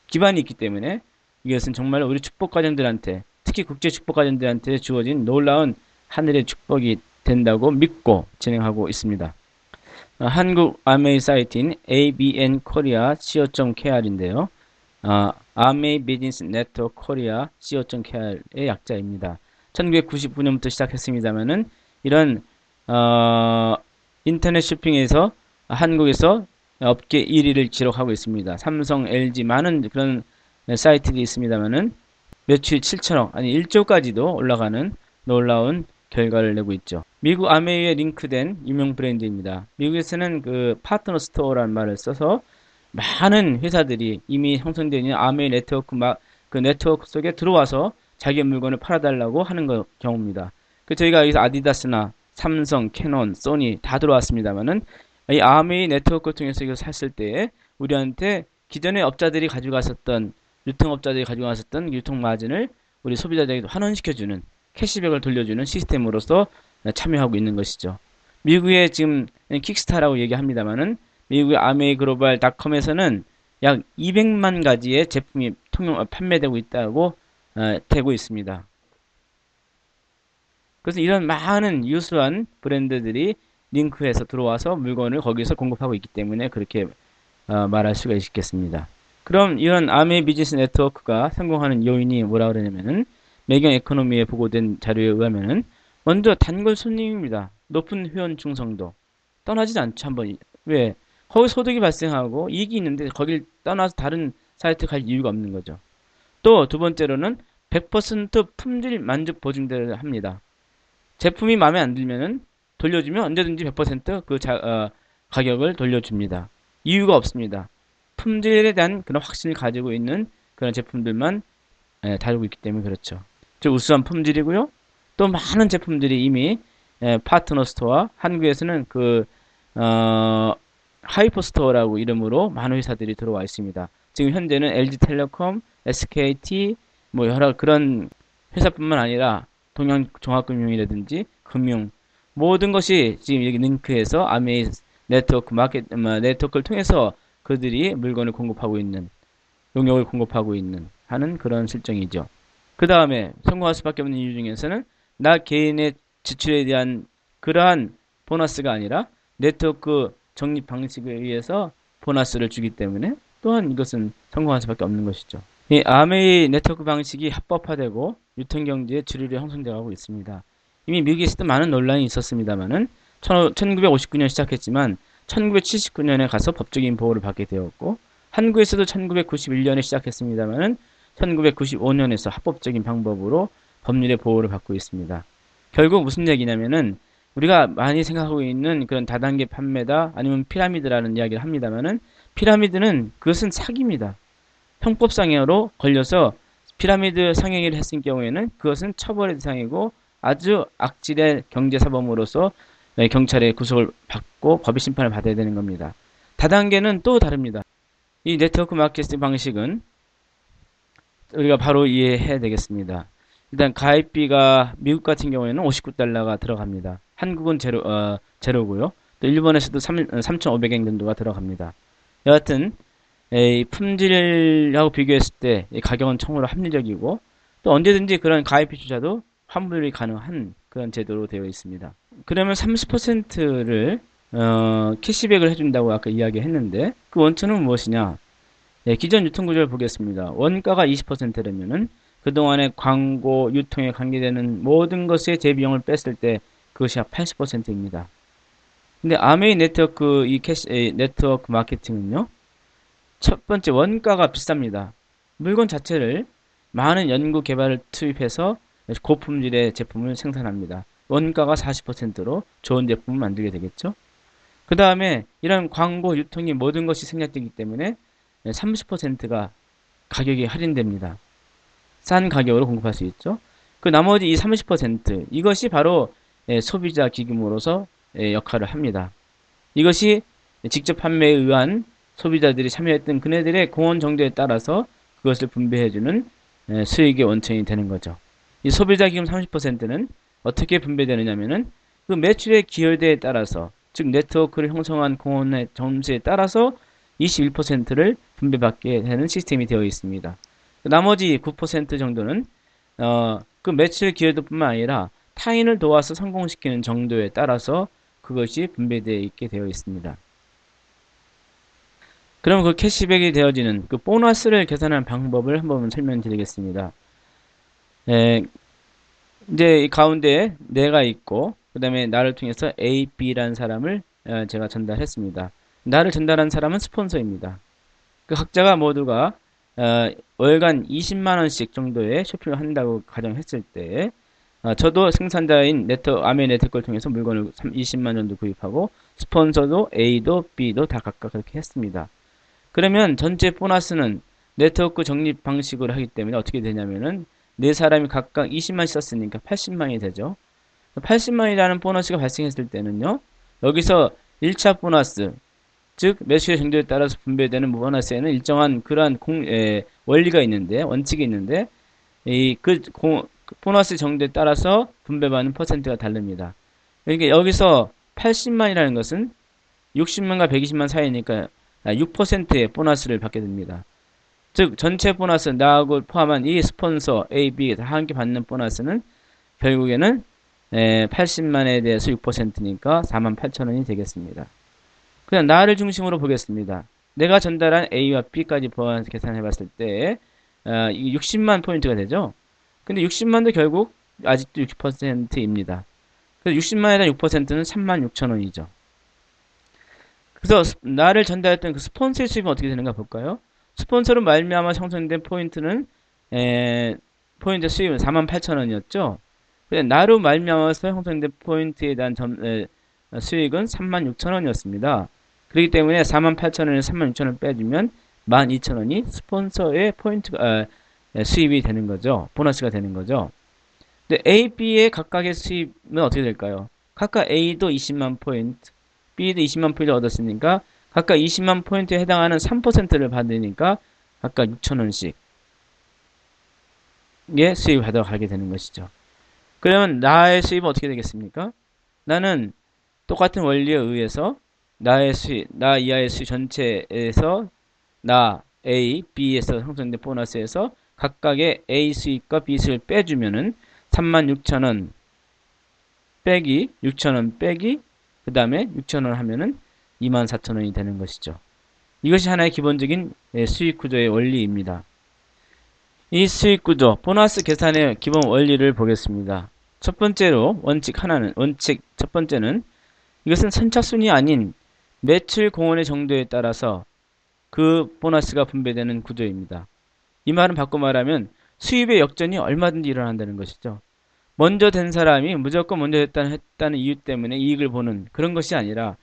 기반이 있기 때문에 이것은 정말 우리 축복가정들한테 특히 국제 축복가정들한테 주어진 놀라운 하늘의 축복이 된다고 믿고 진행하고 있습니다. 어, 한국 암웨이 사이트인 ABN Korea co.kr인데요. 어, Amway Business Network Korea co.kr의 약자입니다. 1999년부터 시작했습니다만은 이런 어, 인터넷 쇼핑에서 한국에서 업계 1위를 기록하고 있습니다. 삼성, LG 많은 그런 사이트들이 있습니다만은 매출 7천억 아니 1조까지도 올라가는 놀라운 결과를 내고 있죠. 미국 암웨이에 링크된 유명 브랜드입니다. 미국에서는 그 partner store라는 말을 써서 많은 회사들이 이미 형성되어 있는 암웨이 네트워크 막 그 네트워크 속에 들어와서 자기 물건을 팔아달라고 하는 거, 경우입니다. 그 저희가 여기서 아디다스나 삼성, 캐논, 소니 다 들어왔습니다만은 이 암웨이 네트워크 통해서 이거 샀을 때 우리한테 기존의 업자들이 가지고 갔었던 유통업자들이 가지고 갔었던 유통 마진을 우리 소비자들에게 환원시켜주는 캐시백을 돌려주는 시스템으로서 참여하고 있는 것이죠. 미국의 지금 Quixtar라고 얘기합니다만은 미국의 Amway Global dot com에서는 약 200만 가지의 제품이 통용 판매되고 있다고 어, 되고 있습니다. 그래서 이런 많은 유수한 브랜드들이 링크에서 들어와서 물건을 거기서 공급하고 있기 때문에 그렇게 어, 말할 수가 있겠습니다. 그럼 이런 아메이 비즈니스 네트워크가 성공하는 요인이 뭐라 그러냐면은 매경 에코노미에 보고된 자료에 의하면은 먼저 단골 손님입니다. 높은 회원 충성도. 떠나지 않죠. 한번 왜? 거기 소득이 발생하고 이익이 있는데 거길 떠나서 다른 사이트 갈 이유가 없는 거죠. 또 두 번째로는 100% 품질 만족 보증대를 합니다. 제품이 마음에 안 들면은 돌려주면 언제든지 100%그 어, 가격을 돌려줍니다. 이유가 없습니다. 품질에 대한 그런 확신을 가지고 있는 그런 제품들만 예, 다루고 있기 때문에 그렇죠. 즉 우수한 품질이고요. 또 많은 제품들이 이미 예, partner store 한국에서는 그 어, hyper store라고 이름으로 많은 회사들이 들어와 있습니다. 지금 현재는 LG텔레콤, SKT 뭐 여러 그런 회사뿐만 아니라 동양종합금융이라든지 금융 모든 것이 지금 여기 링크에서 암웨이 네트워크 마켓 뭐, 네트워크를 통해서 그들이 물건을 공급하고 있는 용역을 공급하고 있는 하는 그런 실정이죠. 그 다음에 성공할 수밖에 없는 이유 중에서는 나 개인의 지출에 대한 그러한 보너스가 아니라 네트워크 적립 방식에 의해서 보너스를 주기 때문에 또한 이것은 성공할 수밖에 없는 것이죠. 이 아메이 네트워크 방식이 합법화되고 유통 경제의 주류로 형성되어 고 있습니다. 이미 미국에서도 많은 논란이 있었습니다만은 1959년 시작했지만 1979년에 가서 법적인 보호를 받게 되었고 한국에서도 1991년에 시작했습니다만은 1995년에서 합법적인 방법으로 법률의 보호를 받고 있습니다. 결국 무슨 얘기냐면은 우리가 많이 생각하고 있는 그런 다단계 판매다 아니면 피라미드라는 이야기를 합니다만은 피라미드는 그것은 사기입니다. 형법상으로 걸려서 피라미드 상행위를 했을 경우에는 그것은 처벌의 대상이고 아주 악질의 경제사범으로서 경찰의 구속을 받고 법의 심판을 받아야 되는 겁니다. 다단계는 또 다릅니다. 이 네트워크 마케팅 방식은 우리가 바로 이해해야 되겠습니다. 일단 가입비가 미국 같은 경우에는 59달러가 들어갑니다. 한국은 제로, 어, 제로고요. 또 일본에서도 3, 3,500엔 정도가 들어갑니다. 여하튼 이 품질하고 비교했을 때 가격은 참으로 합리적이고 또 언제든지 그런 가입비조차도 환불이 가능한 그런 제도로 되어 있습니다. 그러면 30%를 어, 캐시백을 해준다고 아까 이야기했는데 그 원천은 무엇이냐? 네, 기존 유통구조를 보겠습니다. 원가가 20%라면은 그동안의 광고, 유통에 관계되는 모든 것의 재비용을 뺐을 때 그것이 약 80%입니다. 근데 암웨이 네트워크 이 cash 에, 네트워크 마케팅은요. 첫 번째 원가가 비쌉니다. 물건 자체를 많은 연구 개발을 투입해서 고품질의 제품을 생산합니다. 원가가 40%로 좋은 제품을 만들게 되겠죠. 그 다음에 이런 광고, 유통이 모든 것이 생략되기 때문에 30%가 가격이 할인됩니다. 싼 가격으로 공급할 수 있죠. 그 나머지 이 30% 이것이 바로 예, 소비자 기금으로서 예, 역할을 합니다. 이것이 직접 판매에 의한 소비자들이 참여했던 그네들의 공헌 정도에 따라서 그것을 분배해주는 예, 수익의 원천이 되는 거죠. 이 소비자 기금 30%는 어떻게 분배되느냐면은 그 매출의 기여대에 따라서 즉 네트워크를 형성한 공헌의 점수에 따라서 21%를 분배받게 되는 시스템이 되어 있습니다. 나머지 9% 정도는 어, 그 매출 기여도뿐만 아니라 타인을 도와서 성공시키는 정도에 따라서 그것이 분배되어 있게 되어 있습니다. 그럼 그 캐시백이 되어지는 그 보너스를 계산하는 방법을 한번 설명드리겠습니다. 에, 이제 이 가운데 내가 있고 그 다음에 나를 통해서 A, B라는 사람을 어, 제가 전달했습니다. 나를 전달한 사람은 스폰서입니다. 그 각자가 모두가 어, 월간 20만 원씩 정도의 쇼핑을 한다고 가정했을 때 어, 저도 생산자인 네트 암웨 네트워크를 통해서 물건을 20만 원도 구입하고 스폰서도 A도 B도 다 각각 그렇게 했습니다. 그러면 전체 보너스는 네트워크 적립 방식으로 하기 때문에 어떻게 되냐면은 네 사람이 각각 20만씩 썼으니까 80만이 되죠. 80만이라는 보너스가 발생했을 때는요. 여기서 1차 보너스 즉 매수의 정도에 따라서 분배되는 보너스에는 일정한 그러한 공, 에, 원리가 있는데 원칙이 있는데 이그 보너스 정도에 따라서 분배받는 퍼센트가 다릅니다. 그러니까 여기서 80만이라는 것은 60만과 120만 사이니까 6%의 보너스를 받게 됩니다. 즉 전체 보너스 나하고 포함한 이 스폰서 A, B 다 함께 받는 보너스는 결국에는 80만에 대해서 6%니까 4만 8천 원이 되겠습니다. 그냥 나를 중심으로 보겠습니다. 내가 전달한 A와 B까지 포함해서 계산해 봤을 때 어, 60만 포인트가 되죠. 근데 60만도 결국 아직도 60%입니다. 그래서 60만에 대한 6%는 3만 6천 원이죠. 그래서 나를 전달했던 그 스폰서의 수입은 어떻게 되는가 볼까요? 스폰서로 말미암아 형성된 포인트는 에, 포인트 수입은 4만 8천 원이었죠. 나로 말미암아서 형성된 포인트에 대한 점, 에, 수익은 3만 6천 원이었습니다. 그렇기 때문에 4만 8천 원에 3만 6천 원 빼주면 1만 2천 원이 스폰서의 포인트가 어, 수입이 되는 거죠. 보너스가 되는 거죠. 근데 A, B의 각각의 수입은 어떻게 될까요? 각각 A도 20만 포인트, B도 20만 포인트 얻었으니까 각각 20만 포인트에 해당하는 3%를 받으니까 각각 6천 원씩 의 수입을 받아가게 되는 것이죠. 그러면 나의 수입은 어떻게 되겠습니까? 나는 똑같은 원리에 의해서 나의 수입, 나 이하의 수입 전체에서 나 A, B에서 형성된 보너스에서 각각의 A 수입과 B 수입을 빼주면은 36,000원 빼기 6,000원 빼기 그 다음에 6,000원 하면은 24,000원이 되는 것이죠. 이것이 하나의 기본적인 예, 수익 구조의 원리입니다. 이 수익 구조, 보너스 계산의 기본 원리를 보겠습니다. 첫 번째로 원칙 하나는 원칙 첫 번째는 이것은 선착순이 아닌 매출 공헌의 정도에 따라서 그 보너스가 분배되는 구조입니다. 이 말은 바꿔 말하면 수입의 역전이 얼마든지 일어난다는 것이죠. 먼저 된 사람이 무조건 먼저 됐다는 했다는 이유 때문에 이익을 보는 그런 것이 아니라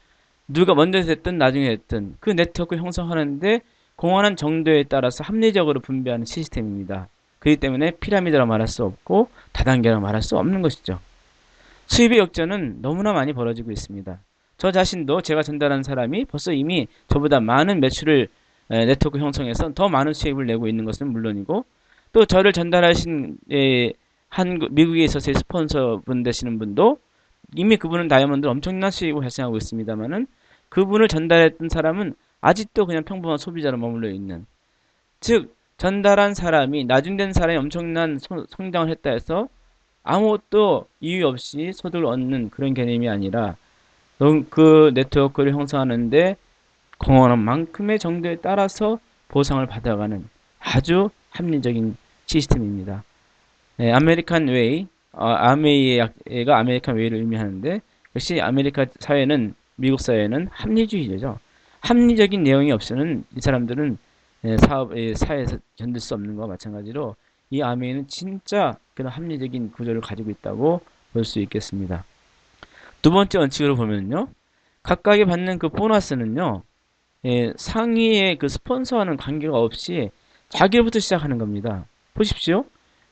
누가 먼저 됐든 나중에 됐든 그 네트워크 형성하는데 공헌한 정도에 따라서 합리적으로 분배하는 시스템입니다. 그렇기 때문에 피라미드라 말할 수 없고 다단계라 말할 수 없는 것이죠. 수입의 역전은 너무나 많이 벌어지고 있습니다. 저 자신도 제가 전달한 사람이 벌써 이미 저보다 많은 매출을 네트워크 형성해서 더 많은 수입을 내고 있는 것은 물론이고 또 저를 전달하신 한 미국에 있어서의 스폰서 분 되시는 분도 이미 그분은 다이아몬드 엄청난 수입을 발생하고 있습니다만은 그분을 전달했던 사람은 아직도 그냥 평범한 소비자로 머물러 있는 즉 전달한 사람이 나중된 사람이 엄청난 소, 성장을 했다 해서 아무것도 이유 없이 소득을 얻는 그런 개념이 아니라 그 네트워크를 형성하는데 공헌한 만큼의 정도에 따라서 보상을 받아가는 아주 합리적인 시스템입니다. 네, American Way, 어, 암웨이가 American Way를 의미하는데 역시 아메리카 사회는 미국 사회는 합리주의죠. 합리적인 내용이 없이는 이 사람들은 예, 사업, 예, 사회에서 견딜 수 없는 것과 마찬가지로 이 아메이는 진짜 그런 합리적인 구조를 가지고 있다고 볼 수 있겠습니다. 두 번째 원칙으로 보면요. 각각이 받는 그 보너스는요. 예, 상위의 그 스폰서와는 관계가 없이 자기로부터 시작하는 겁니다. 보십시오.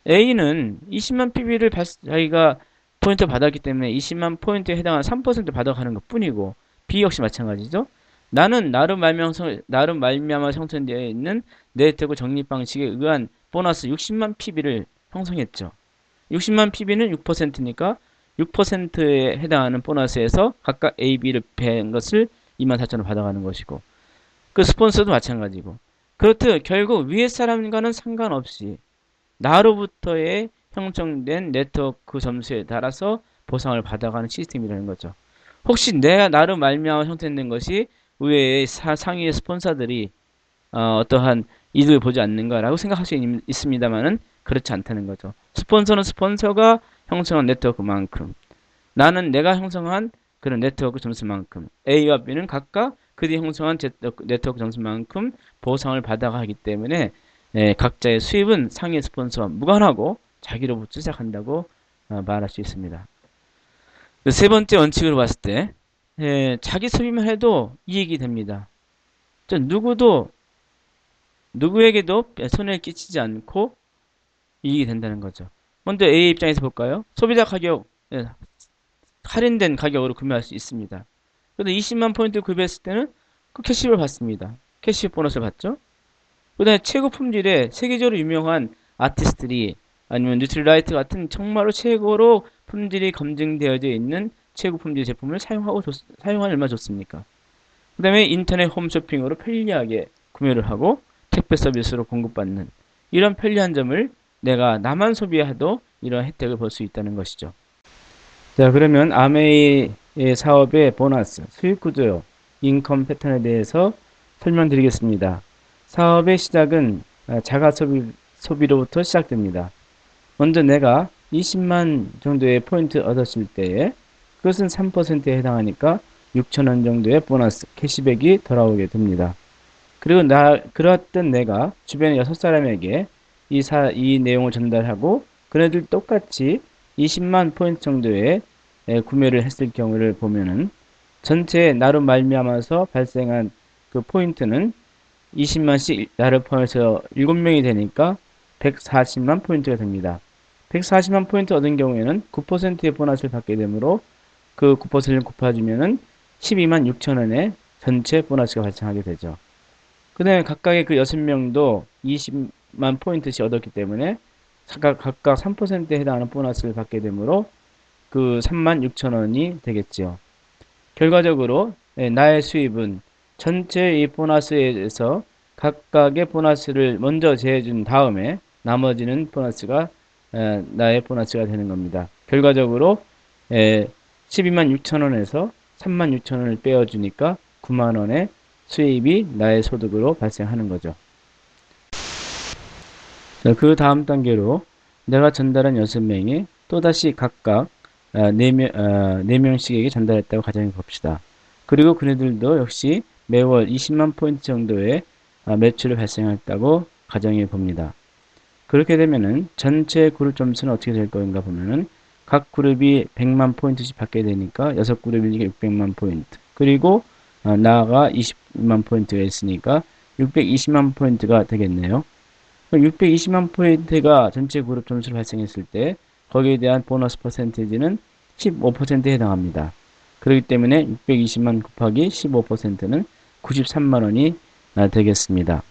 A는 20만 PB를 자기가 포인트 받았기 때문에 20만 포인트에 해당하는 3% 받아가는 것 뿐이고 B 역시 마찬가지죠. 나는 나름 말미암아, 나름 말미암아 형성되어 있는 네트워크 적립 방식에 의한 보너스 60만 PB를 형성했죠. 60만 PB는 6%니까 6%에 해당하는 보너스에서 각각 A, B를 뺀 것을 2만 4천원 받아가는 것이고 그 스폰서도 마찬가지고 그렇듯 결국 위에 사람과는 상관없이 나로부터의 형성된 네트워크 점수에 따라서 보상을 받아가는 시스템이라는 거죠. 혹시 내가 나름 말미암아 형성된 것이 의외의 상위의 스폰서들이 어, 떠한 이득을 보지 않는가라고 생각할 수 있, 있습니다만은 그렇지 않다는 거죠. 스폰서는 스폰서가 형성한 네트워크만큼 나는 내가 형성한 그런 네트워크 점수만큼 A와 B는 각각 그들이 형성한 네트워크 점수만큼 보상을 받아가기 때문에 예, 각자의 수입은 상위 스폰서와 무관하고 자기로부터 시작한다고 어, 말할 수 있습니다. 세 번째 원칙으로 봤을 때 예, 자기 소비만 해도 이익이 됩니다. 누구도 누구에게도 손해를 끼치지 않고 이익이 된다는 거죠. 먼저 A 입장에서 볼까요? 소비자 가격 예, 할인된 가격으로 구매할 수 있습니다. 그런데 20만 포인트 구매했을 때는 그 cash를 받습니다. cash bonus를 받죠. 그 다음에 최고 품질의 세계적으로 유명한 아티스트리 아니면 뉴트리라이트 같은 정말로 최고로 품질이 검증되어져 있는 최고 품질 제품을 사용하고 좋, 사용하는 얼마 좋습니까? 그 다음에 인터넷 홈쇼핑으로 편리하게 구매를 하고 택배 서비스로 공급받는 이런 편리한 점을 내가 나만 소비해도 이런 혜택을 볼 수 있다는 것이죠. 자 그러면 아메이의 사업의 보너스, 수익 구조, 인컴 패턴에 대해서 설명드리겠습니다. 사업의 시작은 자가 소비, 소비로부터 시작됩니다. 먼저 내가 20만 정도의 포인트 얻었을 때에 그것은 3%에 해당하니까 6천원 정도의 보너스, 캐시백이 돌아오게 됩니다. 그리고 나, 그렇던 내가 주변 6사람에게 이, 사, 이 내용을 전달하고 그네들 똑같이 20만 포인트 정도의 구매를 했을 경우를 보면은 전체 나로 말미암아서 발생한 그 포인트는 20만씩 나를 포함해서 7명이 되니까 140만 포인트가 됩니다. 140만 포인트 얻은 경우에는 9%의 보너스를 받게 되므로 그 9%를 곱해주면은 12만 6천원의 전체 보너스가 발생하게 되죠. 그 다음에 각각의 그 6명도 20만 포인트씩 얻었기 때문에 각각, 각각 3%에 해당하는 보너스를 받게 되므로 그 3만 6천원이 되겠지요. 결과적으로 예, 나의 수입은 전체 이 보너스에서 각각의 보너스를 먼저 제해준 다음에 나머지는 보너스가 예, 나의 보너스가 되는 겁니다. 결과적으로 12만 6천원에서 3만 6천원을 빼어주니까 9만원의 수입이 나의 소득으로 발생하는 거죠. 그 다음 단계로 내가 전달한 6명이 또다시 각각 4명, 어, 4명씩에게 어, 전달했다고 가정해 봅시다. 그리고 그네들도 역시 매월 20만 포인트 정도의 어, 매출을 발생했다고 가정해 봅니다. 그렇게 되면은 전체 그룹 점수는 어떻게 될 건가 보면은 각 그룹이 100만 포인트씩 받게 되니까 6그룹이니까 600만 포인트. 그리고 어, 나가 20만 포인트가 있으니까 620만 포인트가 되겠네요. 620만 포인트가 전체 그룹 점수를 발생했을 때 거기에 대한 보너스 percentage는 15%에 해당합니다. 그렇기 때문에 620만 곱하기 15%는 93만 원이 아, 되겠습니다.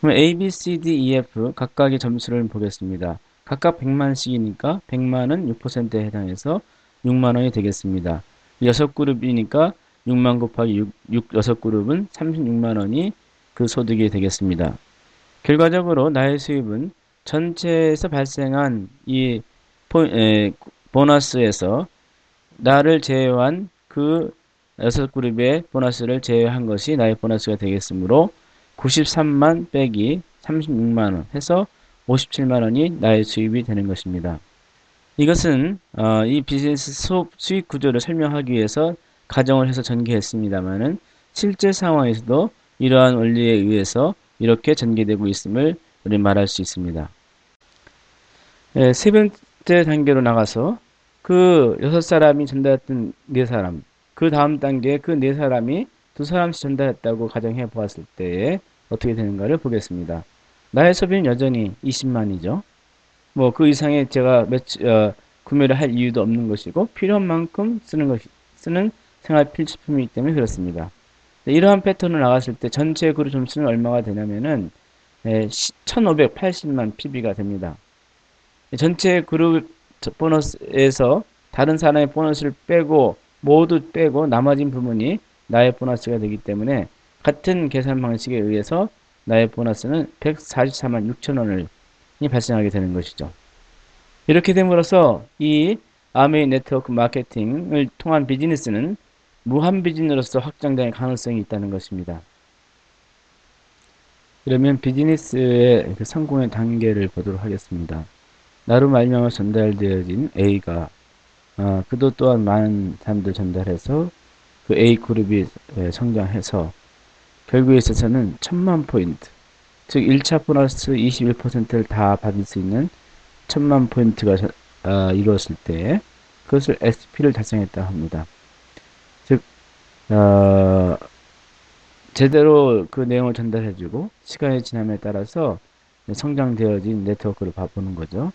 그럼 A, B, C, D, E, F 각각의 점수를 보겠습니다. 각각 100만씩이니까 100만은 6%에 해당해서 6만 원이 되겠습니다. 6그룹이니까 6만 곱하기 6, 6 6그룹은 36만 원이 그 소득이 되겠습니다. 결과적으로 나의 수입은 전체에서 발생한 이 보너스에서 나를 제외한 그 여섯 그룹의 보너스를 제외한 것이 나의 보너스가 되겠으므로 93만 빼기 36만원 해서 57만원이 나의 수입이 되는 것입니다. 이것은 어, 이 비즈니스 수익 구조를 설명하기 위해서 가정을 해서 전개했습니다만은 실제 상황에서도 이러한 원리에 의해서 이렇게 전개되고 있음을 우리 말할 수 있습니다. 네, 세 번째 단계로 나가서 그 여섯 사람이 전달했던 네 사람, 그 다음 단계 그네 사람이 두 사람씩 전달했다고 가정해 보았을 때 어떻게 되는가를 보겠습니다. 나의 소비는 여전히 20만이죠. 뭐 그 이상의 제가 몇, 어, 구매를 할 이유도 없는 것이고 필요한 만큼 쓰는 것 쓰는 생활 필수품이기 때문에 그렇습니다. 이러한 패턴을 나갔을 때 전체 그룹 점수는 얼마가 되냐면은 1580만 PB가 됩니다. 전체 그룹 보너스에서 다른 사람의 보너스를 빼고 모두 빼고 나머진 부분이 나의 보너스가 되기 때문에 같은 계산 방식에 의해서 나의 보너스는 144만 6천 원을 발생하게 되는 것이죠. 이렇게 됨으로써 이 아메이 네트워크 마케팅을 통한 비즈니스는 무한 비즈니스로서 확장될 가능성이 있다는 것입니다. 그러면 비즈니스의 그 성공의 단계를 보도록 하겠습니다. 나로 말미암아 전달되어진 A가 어, 그도 또한 많은 사람들 전달해서 그 A 그룹이 성장해서 결국에 있어서는 천만 포인트 즉 1차 보너스 21%를 다 받을 수 있는 천만 포인트가 어, 이루었을 때 그것을 SP를 달성했다 합니다. 즉 어, 제대로 그 내용을 전달해주고 시간이 지남에 따라서 성장되어진 네트워크를 봐보는 거죠.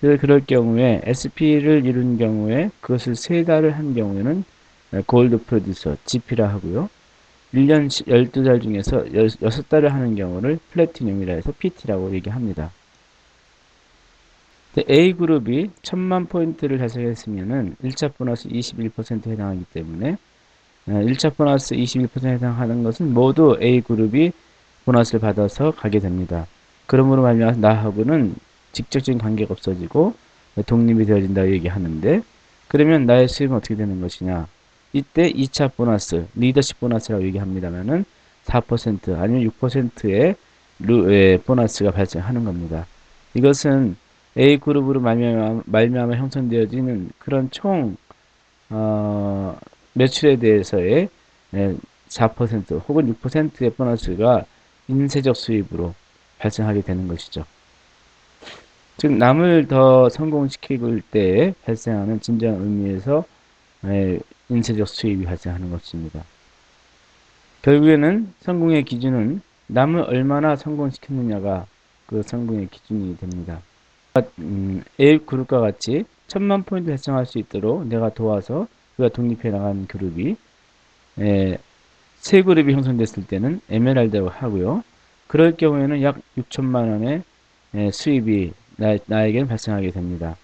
그럴 경우에 SP를 이룬 경우에 그것을 세 달을 한 경우에는 골드 프로듀서 GP라 하고요. 1년 12달 중에서 6달을 하는 경우를 플래티늄이라 해서 PT라고 얘기합니다. A그룹이 1000만 포인트를 달성했으면 1차 보너스 21% 해당하기 때문에 1차 어, 보너스 21% 해당하는 것은 모두 A그룹이 보너스를 받아서 가게 됩니다. 그러므로 말미암아 나하고는 직접적인 관계가 없어지고 독립이 되어진다 얘기하는데 그러면 나의 수입은 어떻게 되는 것이냐 이때 2차 보너스 리더십 보너스라고 얘기합니다만은 4% 아니면 6%의 루, 보너스가 발생하는 겁니다. 이것은 A그룹으로 말미암아, 말미암아 형성되어지는 그런 총 어, 매출에 대해서의 4% 혹은 6%의 보너스가 인쇄적 수입으로 발생하게 되는 것이죠. 즉 남을 더 성공시킬 때 발생하는 진정한 의미에서 인쇄적 수입이 발생하는 것입니다. 결국에는 성공의 기준은 남을 얼마나 성공시켰느냐가 그 성공의 기준이 됩니다. 음, A 그룹과 같이 천만 포인트 달성할 수 있도록 내가 도와서 그가 독립해 나간 그룹이 에, 세 그룹이 형성됐을 때는 에메랄드라고 하고요. 그럴 경우에는 약 6천만 원의 에, 수입이 나, 나에게는 발생하게 됩니다.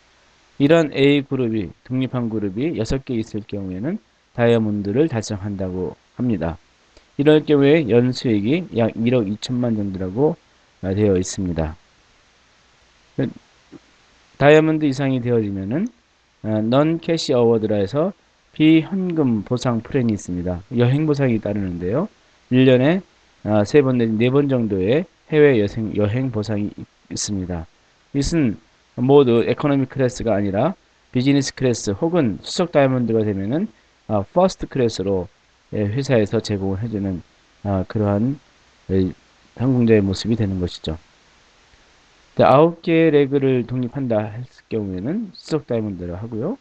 이런 A 그룹이 독립한 그룹이 6개 있을 경우에는 다이아몬드를 달성한다고 합니다. 이럴 경우에 연수익이 약 1억 2천만 정도라고 되어 있습니다. 다이아몬드 이상이 되어지면은 non cash award라 해서 비현금 보상 플랜이 있습니다. 여행 보상이 따르는데요. 1년에 아, 3번 내지 4번 정도의 해외 여행 보상이 있습니다. 이것은 모두 economy class가 아니라 business class 혹은 수석 다이아몬드가 되면은 아, first class로 예, 회사에서 제공을 해주는 아, 그러한 항공자의 모습이 되는 것이죠. 아홉 개의 leg를 독립한다 했을 경우에는 수석 다이아몬드를 하고요.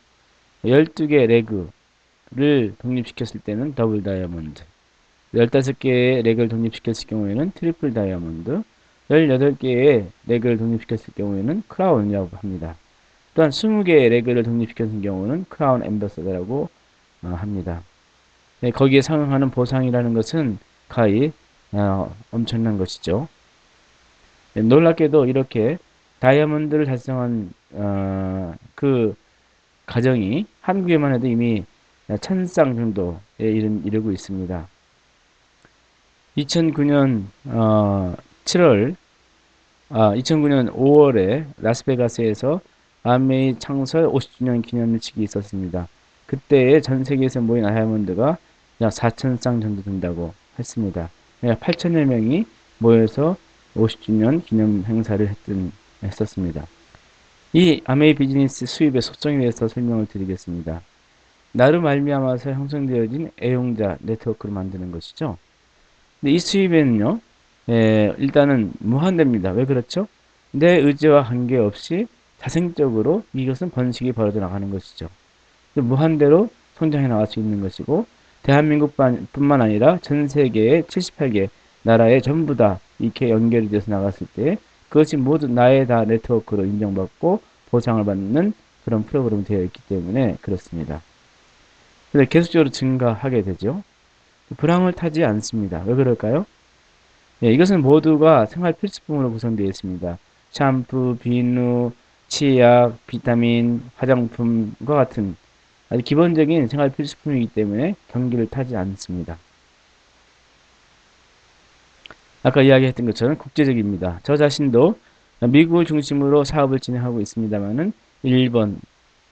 12개 leg를 독립시켰을 때는 더블 다이아몬드 15개의 leg를 독립시켰을 경우에는 triple 다이아몬드 18개의 leg를 독립시켰을 경우에는 crown이라고 합니다. 또한 20개의 leg를 독립시켰을 경우는 crown ambassador라고 어, 합니다. 네, 거기에 상응하는 보상이라는 것은 가히 어, 엄청난 것이죠. 네, 놀랍게도 이렇게 다이아몬드를 달성한 어, 그 가정이 한국에만 해도 이미 천쌍 정도에 이르 고 있습니다. 2009년 어, 7월 아, 2009년 5월에 라스베가스에서 아메이 창설 50주년 기념식이 있었습니다. 그때에 전 세계에서 모인 다이아몬드가 약 4천쌍 정도 된다고 했습니다. 약 8천여 명이 모여서 50주년 기념 행사를 했던, 했었습니다. 이 아메이 비즈니스 수입의 속성에 대해서 설명을 드리겠습니다. 나로 말미암아서 형성되어진 애용자 네트워크를 만드는 것이죠. 근데 이 수입에는요, 예, 일단은 무한대입니다. 왜 그렇죠? 내 의지와 관계없이 자생적으로 이것은 번식이 벌어져 나가는 것이죠. 무한대로 성장해 나갈 수 있는 것이고 대한민국뿐만 아니라 전 세계의 78개 나라에 전부 다 이렇게 연결이 돼서 나갔을 때 그것이 모두 나의 다 네트워크로 인정받고 보상을 받는 그런 프로그램이 되어 있기 때문에 그렇습니다. 그래서 계속적으로 증가하게 되죠. 불황을 타지 않습니다. 왜 그럴까요? 예, 이것은 모두가 생활 필수품으로 구성되어 있습니다. 샴푸, 비누, 치약, 비타민, 화장품과 같은 아주 기본적인 생활 필수품이기 때문에 경기를 타지 않습니다. 아까 이야기했던 것처럼 국제적입니다. 저 자신도 미국을 중심으로 사업을 진행하고 있습니다만은 일본,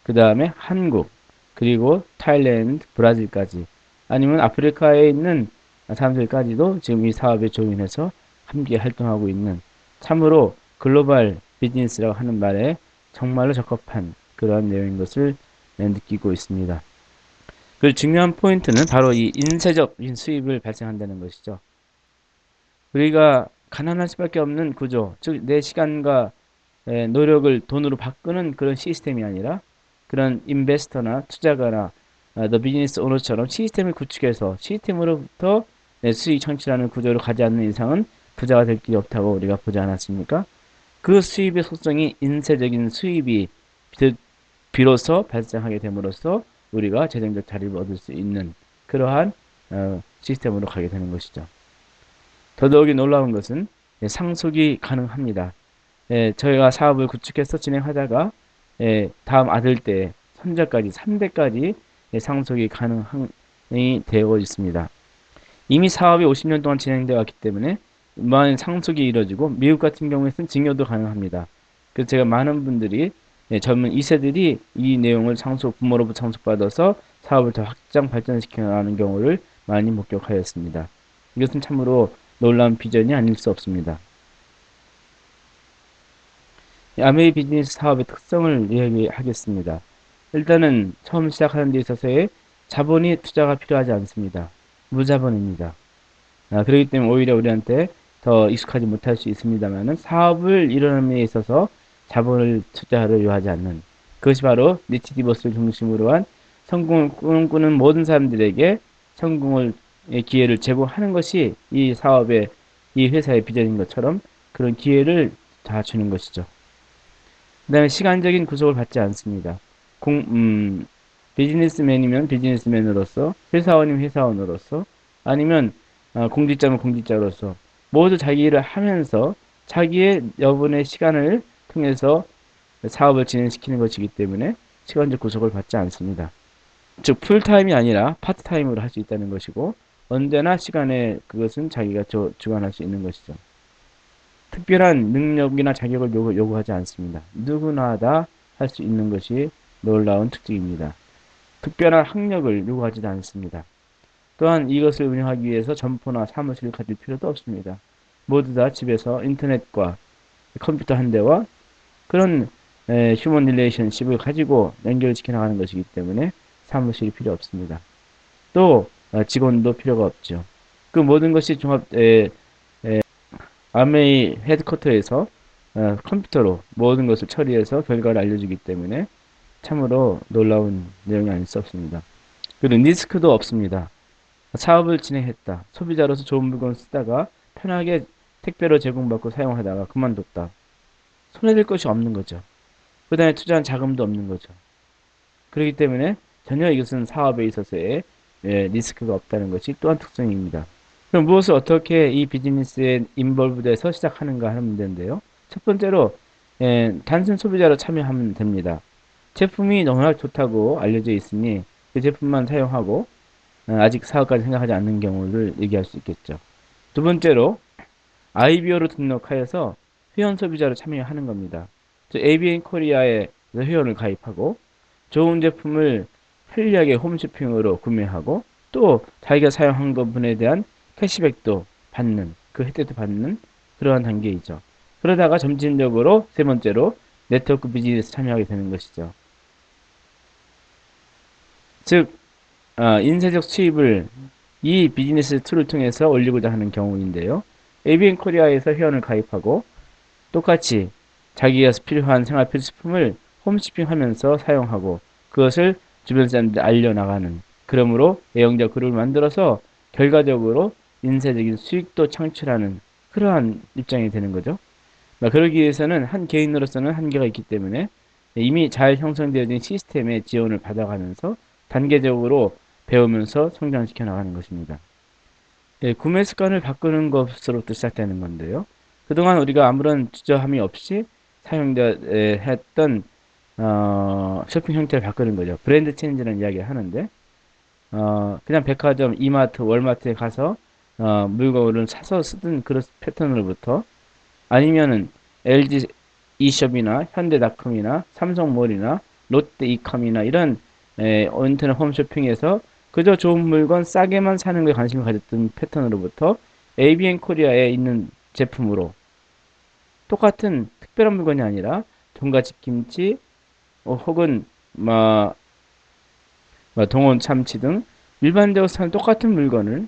그 다음에 한국, 그리고 타일랜드, 브라질까지 아니면 아프리카에 있는 사람들까지도 지금 이 사업에 조인해서 함께 활동하고 있는 참으로 글로벌 비즈니스라고 하는 말에 정말로 적합한 그러한 내용인 것을 느끼고 있습니다. 그 중요한 포인트는 바로 이 인쇄적인 수입을 발생한다는 것이죠. 우리가 가난할 수밖에 없는 구조, 즉 내 시간과 노력을 돈으로 바꾸는 그런 시스템이 아니라 그런 인베스터나 투자가나 더 비즈니스 오너처럼 시스템을 구축해서 시스템으로부터 수익 창출하는 구조를 가지 않는 이상은 부자가 될 길이 없다고 우리가 보지 않았습니까? 그 수입의 속성이 인쇄적인 수입이 비로소 발생하게 됨으로써 우리가 재정적 자리를 얻을 수 있는 그러한 어, 시스템으로 가게 되는 것이죠. 더더욱이 놀라운 것은 상속이 가능합니다. 예, 저희가 사업을 구축해서 진행하다가 예, 다음 아들 때 손자까지 3대까지 예, 상속이 가능이 되어 있습니다. 이미 사업이 50년 동안 진행되어 왔기 때문에 많은 상속이 이루어지고 미국 같은 경우에는 증여도 가능합니다. 그래서 제가 많은 분들이 예, 젊은 2세들이 이 내용을 상속 부모로부터 상속받아서 사업을 더 확장 발전시켜 나가는 경우를 많이 목격하였습니다. 이것은 참으로 놀라운 비전이 아닐 수 없습니다. 아메이 비즈니스 사업의 특성을 이야기하겠습니다. 일단은 처음 시작하는 데 있어서의 자본이 투자가 필요하지 않습니다. 무자본입니다. 아, 그렇기 때문에 오히려 우리한테 더 익숙하지 못할 수 있습니다만 사업을 이루는 데 있어서 자본을 투자를 요하지 않는 그것이 바로 니치 디버스를 중심으로 한 성공을 꿈꾸는 모든 사람들에게 성공을 기회를 제공하는 것이 이 사업의 이 회사의 비전인 것처럼 그런 기회를 다 주는 것이죠. 그 다음에 시간적인 구속을 받지 않습니다. 공, 음, 비즈니스맨이면 비즈니스맨으로서, 회사원이면 회사원으로서, 아니면 어, 공직자면 공직자로서 모두 자기 일을 하면서 자기의 여분의 시간을 통해서 사업을 진행시키는 것이기 때문에 시간적 구속을 받지 않습니다. 즉 풀타임이 아니라 파트타임으로 할 수 있다는 것이고 언제나 시간에 그것은 자기가 저, 주관할 수 있는 것이죠. 특별한 능력이나 자격을 요구, 요구하지 않습니다. 누구나 다 할 수 있는 것이 놀라운 특징입니다. 특별한 학력을 요구하지 않습니다. 또한 이것을 운영하기 위해서 점포나 사무실을 가질 필요도 없습니다. 모두 다 집에서 인터넷과 컴퓨터 한 대와 그런 에, human relationship을 가지고 연결시켜 나가는 것이기 때문에 사무실이 필요 없습니다. 또 어, 직원도 필요가 없죠. 그 모든 것이 종합 에, 에, 아메이 헤드쿼터에서 어, 컴퓨터로 모든 것을 처리해서 결과를 알려주기 때문에 참으로 놀라운 내용이 아닐 수 없습니다. 그리고 리스크도 없습니다. 사업을 진행했다. 소비자로서 좋은 물건을 쓰다가 편하게 택배로 제공받고 사용하다가 그만뒀다. 손해될 것이 없는 거죠. 그 다음에 투자한 자금도 없는 거죠. 그렇기 때문에 전혀 이것은 사업에 있어서의 예, 리스크가 없다는 것이 또한 특성입니다. 그럼 무엇을 어떻게 이 비즈니스에 인볼브돼서 시작하는가 하는 문제인데요. 첫 번째로 예, 단순 소비자로 참여하면 됩니다. 제품이 너무나 좋다고 알려져 있으니 그 제품만 사용하고 어, 아직 사업까지 생각하지 않는 경우를 얘기할 수 있겠죠. 두 번째로 아이비오로 등록하여서 회원 소비자로 참여하는 겁니다. ABN 코리아에 회원을 가입하고 좋은 제품을 편리하게 홈쇼핑으로 구매하고 또 자기가 사용한 것분에 대한 cash back도 받는 그 혜택도 받는 그러한 단계이죠. 그러다가 점진적으로 세 번째로 네트워크 비즈니스 참여하게 되는 것이죠. 즉 어, 인세적 수입을 이 비즈니스 tool을 통해서 올리고자 하는 경우인데요. ABN 코리아에서 회원을 가입하고 똑같이 자기가 필요한 생활 필수품을 홈쇼핑하면서 사용하고 그것을 주변 사람들 알려나가는 그러므로 애용자 그룹을 만들어서 결과적으로 인쇄적인 수익도 창출하는 그러한 입장이 되는 거죠. 그러기 위해서는 한 개인으로서는 한계가 있기 때문에 이미 잘 형성되어진 시스템의 지원을 받아가면서 단계적으로 배우면서 성장시켜 나가는 것입니다. 예, 구매 습관을 바꾸는 것으로부터 시작되는 건데요. 그동안 우리가 아무런 주저함이 없이 사용했던 어, 쇼핑 형태를 바꾸는 거죠. 브랜드 체인지라는 이야기를 하는데 어, 그냥 백화점, 이마트, 월마트에 가서 어, 물건을 사서 쓰던 그런 패턴으로부터 아니면은 LG e숍이나 현대닷컴이나 삼성몰이나 롯데 이컴이나 이런 에, 인터넷 홈쇼핑에서 그저 좋은 물건 싸게만 사는 걸 관심을 가졌던 패턴으로부터 ABN 코리아에 있는 제품으로 똑같은 특별한 물건이 아니라 종갓집 김치 어, 혹은 뭐, 뭐 동원 참치 등 일반적으로 사는 똑같은 물건을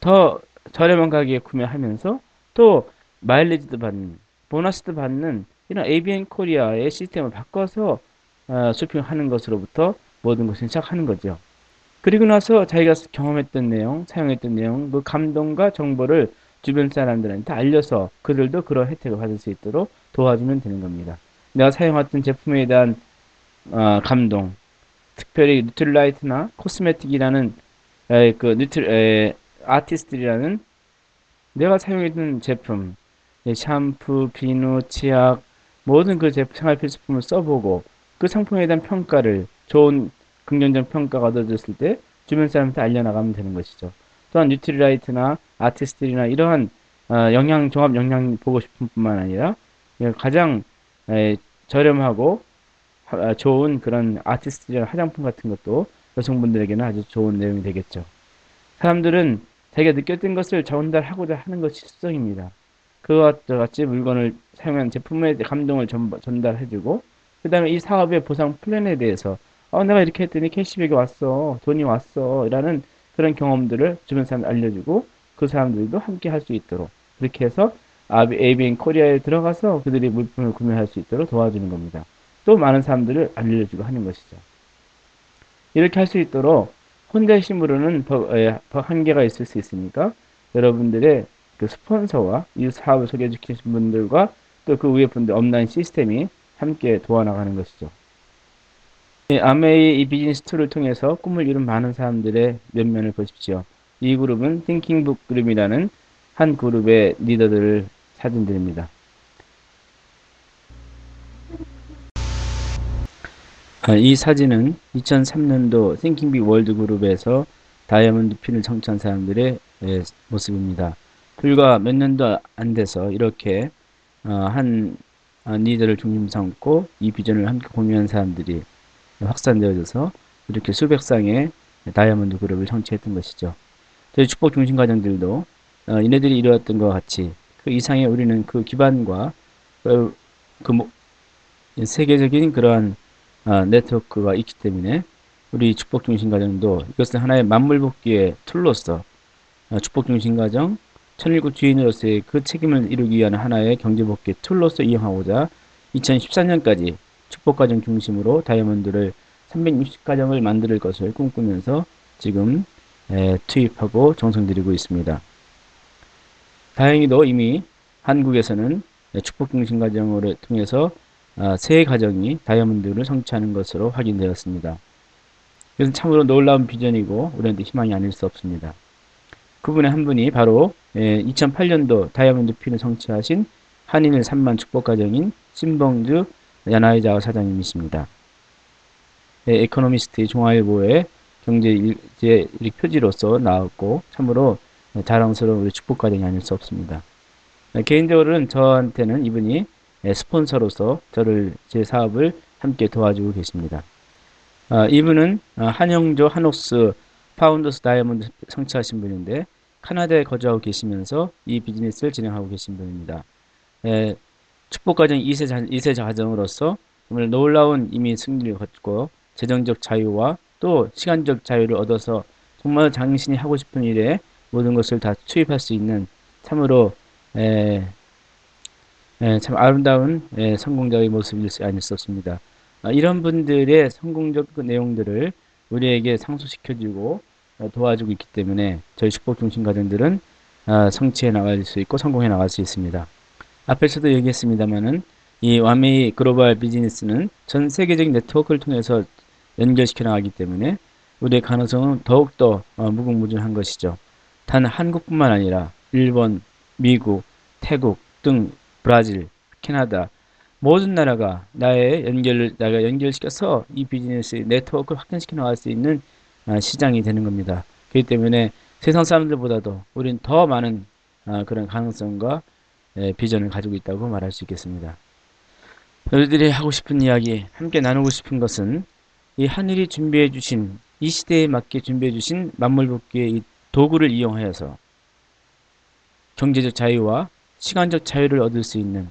더 저렴한 가격에 구매하면서 또 마일리지도 받는 보너스도 받는 이런 ABN 코리아의 시스템을 바꿔서 어, 쇼핑하는 것으로부터 모든 것을 시작하는 거죠. 그리고 나서 자기가 경험했던 내용, 사용했던 내용, 그 감동과 정보를 주변 사람들한테 알려서 그들도 그런 혜택을 받을 수 있도록 도와주면 되는 겁니다. 내가 사용했던 제품에 대한 어, 감동, 특별히 뉴트리라이트나 cosmetic이라는 에, 그 뉴트 에, 아티스트리라는 내가 사용했던 제품, 샴푸, 비누, 치약 모든 그 제품 생활 필수품을 써보고 그 상품에 대한 평가를 좋은 긍정적 평가가 얻어졌을 때 주변 사람한테 알려나가면 되는 것이죠. 또한 뉴트리라이트나 아티스트리나 이러한 어, 영양 종합 영양 보조식품뿐만 아니라 가장 에, 저렴하고 하, 좋은 그런 아티스트리나 화장품 같은 것도 여성분들에게는 아주 좋은 내용이 되겠죠. 사람들은 자기가 느꼈던 것을 전달하고자 하는 것이 수성입니다. 그와 같이 물건을 사용한 제품에 감동을 전, 전달해주고 그 다음에 이 사업의 보상 플랜에 대해서 어, 내가 이렇게 했더니 캐시백이 왔어 돈이 왔어 라는 그런 경험들을 주변 사람 알려주고 그 사람들도 함께 할 수 있도록 그렇게 해서 ABN 코리아에 들어가서 그들이 물품을 구매할 수 있도록 도와주는 겁니다. 또 많은 사람들을 알려주고 하는 것이죠. 이렇게 할 수 있도록 혼자서 한계가 있을 수 있으니까 여러분들의 그 스폰서와 이 사업을 소개해 주신 분들과 또 그 위에 분들 upline 시스템이 함께 도와나가는 것이죠. 암웨이 이 비즈니스 tool을 통해서 꿈을 이룬 많은 사람들의 면면을 보십시오. 이 그룹은 Thinking Big 그룹이라는 한 그룹의 리더들을 사진드립니다. 아, 이 사진은 2003년도 Thinking Big World 그룹에서 다이아몬드 핀을 성취한 사람들의 모습입니다. 불과 몇 년도 안 돼서 이렇게 어, 한 리더를 중심 삼고 이 비전을 함께 공유한 사람들이 확산되어져서 이렇게 수백 쌍의 다이아몬드 그룹을 성취했던 것이죠. 저희 축복 중심 가정들도 어, 이네들이 이루었던 것 같이 그 이상의 우리는 그 기반과 그, 그 뭐, 세계적인 그러한 어, 네트워크가 있기 때문에 우리 축복 중심 과정도 이것은 하나의 만물 복귀의 툴로서 어, 축복 중심 과정 천일국 주인으로서의 그 책임을 이루기 위한 하나의 경제 복귀 툴로서 이용하고자 2014년까지 축복과정 중심으로 다이아몬드를 360가정을 만들 것을 꿈꾸면서 지금 에, 투입하고 정성 들이고 있습니다. 다행히도 이미 한국에서는 축복 중심 과정을 통해서 어, 세 가정이 다이아몬드를 성취하는 것으로 확인되었습니다. 이것은 참으로 놀라운 비전이고 우리한테 희망이 아닐 수 없습니다. 그분의 한 분이 바로 2008년도 예, 다이아몬드 핀을 성취하신 한인일 3만 축복가정인 신봉주 야나이 자와 사장님이십니다. 예, 에코노미스트의 종합일보의 경제 일제 표지로서 나왔고 참으로 자랑스러운 우리 축복가정이 아닐 수 없습니다. 예, 개인적으로는 저한테는 이분이 스폰서로서 저를 제 사업을 함께 도와주고 계십니다. 아, 이분은 한영조 한옥스 파운더스 다이아몬드 성취하신 분인데 카나다에 거주하고 계시면서 이 비즈니스를 진행하고 계신 분입니다. 에, 축복과정 2세, 2세 과정으로서 정말 놀라운 이미 승리를 거두고 재정적 자유와 또 시간적 자유를 얻어서 정말 당신이 하고 싶은 일에 모든 것을 다 투입할 수 있는 참으로 에, 에, 참 아름다운 에, 성공자의 모습일 수 아니었습니다. 아, 이런 분들의 성공적 그 내용들을 우리에게 상소시켜주고 어, 도와주고 있기 때문에 저희 축복중심 가정들은 아, 성취해 나갈 수 있고 성공해 나갈 수 있습니다. 앞에서도 얘기했습니다만은 이 와메이 글로벌 비즈니스는 전 세계적인 네트워크를 통해서 연결시켜 나가기 때문에 우리의 가능성은 더욱더 어, 무궁무진한 것이죠. 단 한국뿐만 아니라 일본, 미국, 태국 등 브라질, 캐나다 모든 나라가 나의 연결을 나가 연결시켜서 이 비즈니스 네트워크를 확장시켜 나갈 수 있는 아, 시장이 되는 겁니다. 그렇기 때문에 세상 사람들보다도 우리는 더 많은 아, 그런 가능성과 비전을 가지고 있다고 말할 수 있겠습니다. 너희들이 하고 싶은 이야기, 함께 나누고 싶은 것은 이 하늘이 준비해 주신 이 시대에 맞게 준비해 주신 만물 복귀의 이 도구를 이용하여서 경제적 자유와 시간적 자유를 얻을 수 있는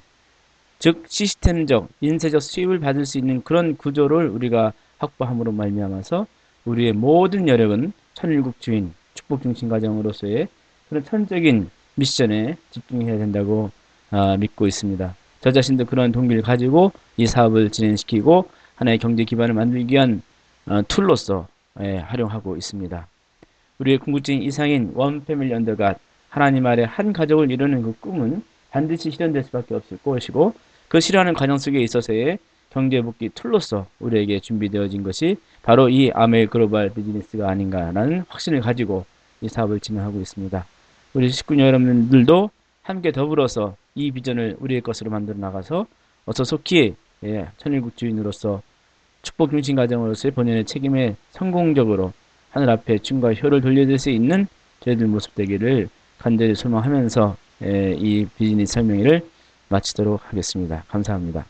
즉 시스템적 인쇄적 수입을 받을 수 있는 그런 구조를 우리가 확보함으로 말미암아서 우리의 모든 여력은 천일국 주인 축복 중심 가정으로서의 그런 천적인 미션에 집중해야 된다고 아, 믿고 있습니다. 저 자신도 그런 동기를 가지고 이 사업을 진행시키고 하나의 경제 기반을 만들기 위한 어, tool로서 예, 활용하고 있습니다. 우리의 궁극적인 이상인 one family under God 하나님 아래 한 가족을 이루는 그 꿈은 반드시 실현될 수밖에 없을 것이고 그 실현하는 과정 속에 있어서의 경제 복귀 tool로서 우리에게 준비되어진 것이 바로 이 아멜 글로벌 비즈니스가 아닌가라는 확신을 가지고 이 사업을 진행하고 있습니다. 우리 식구 여러분들도 함께 더불어서 이 비전을 우리의 것으로 만들어 나가서 어서 속히 예, 천일국 주인으로서 축복 중심 가정으로서의 본연의 책임에 성공적으로 하늘 앞에 춤과 효를 돌려줄 수 있는 저희들 모습 되기를 간절히 소망하면서 예, 이 비즈니스 설명회를 마치도록 하겠습니다. 감사합니다.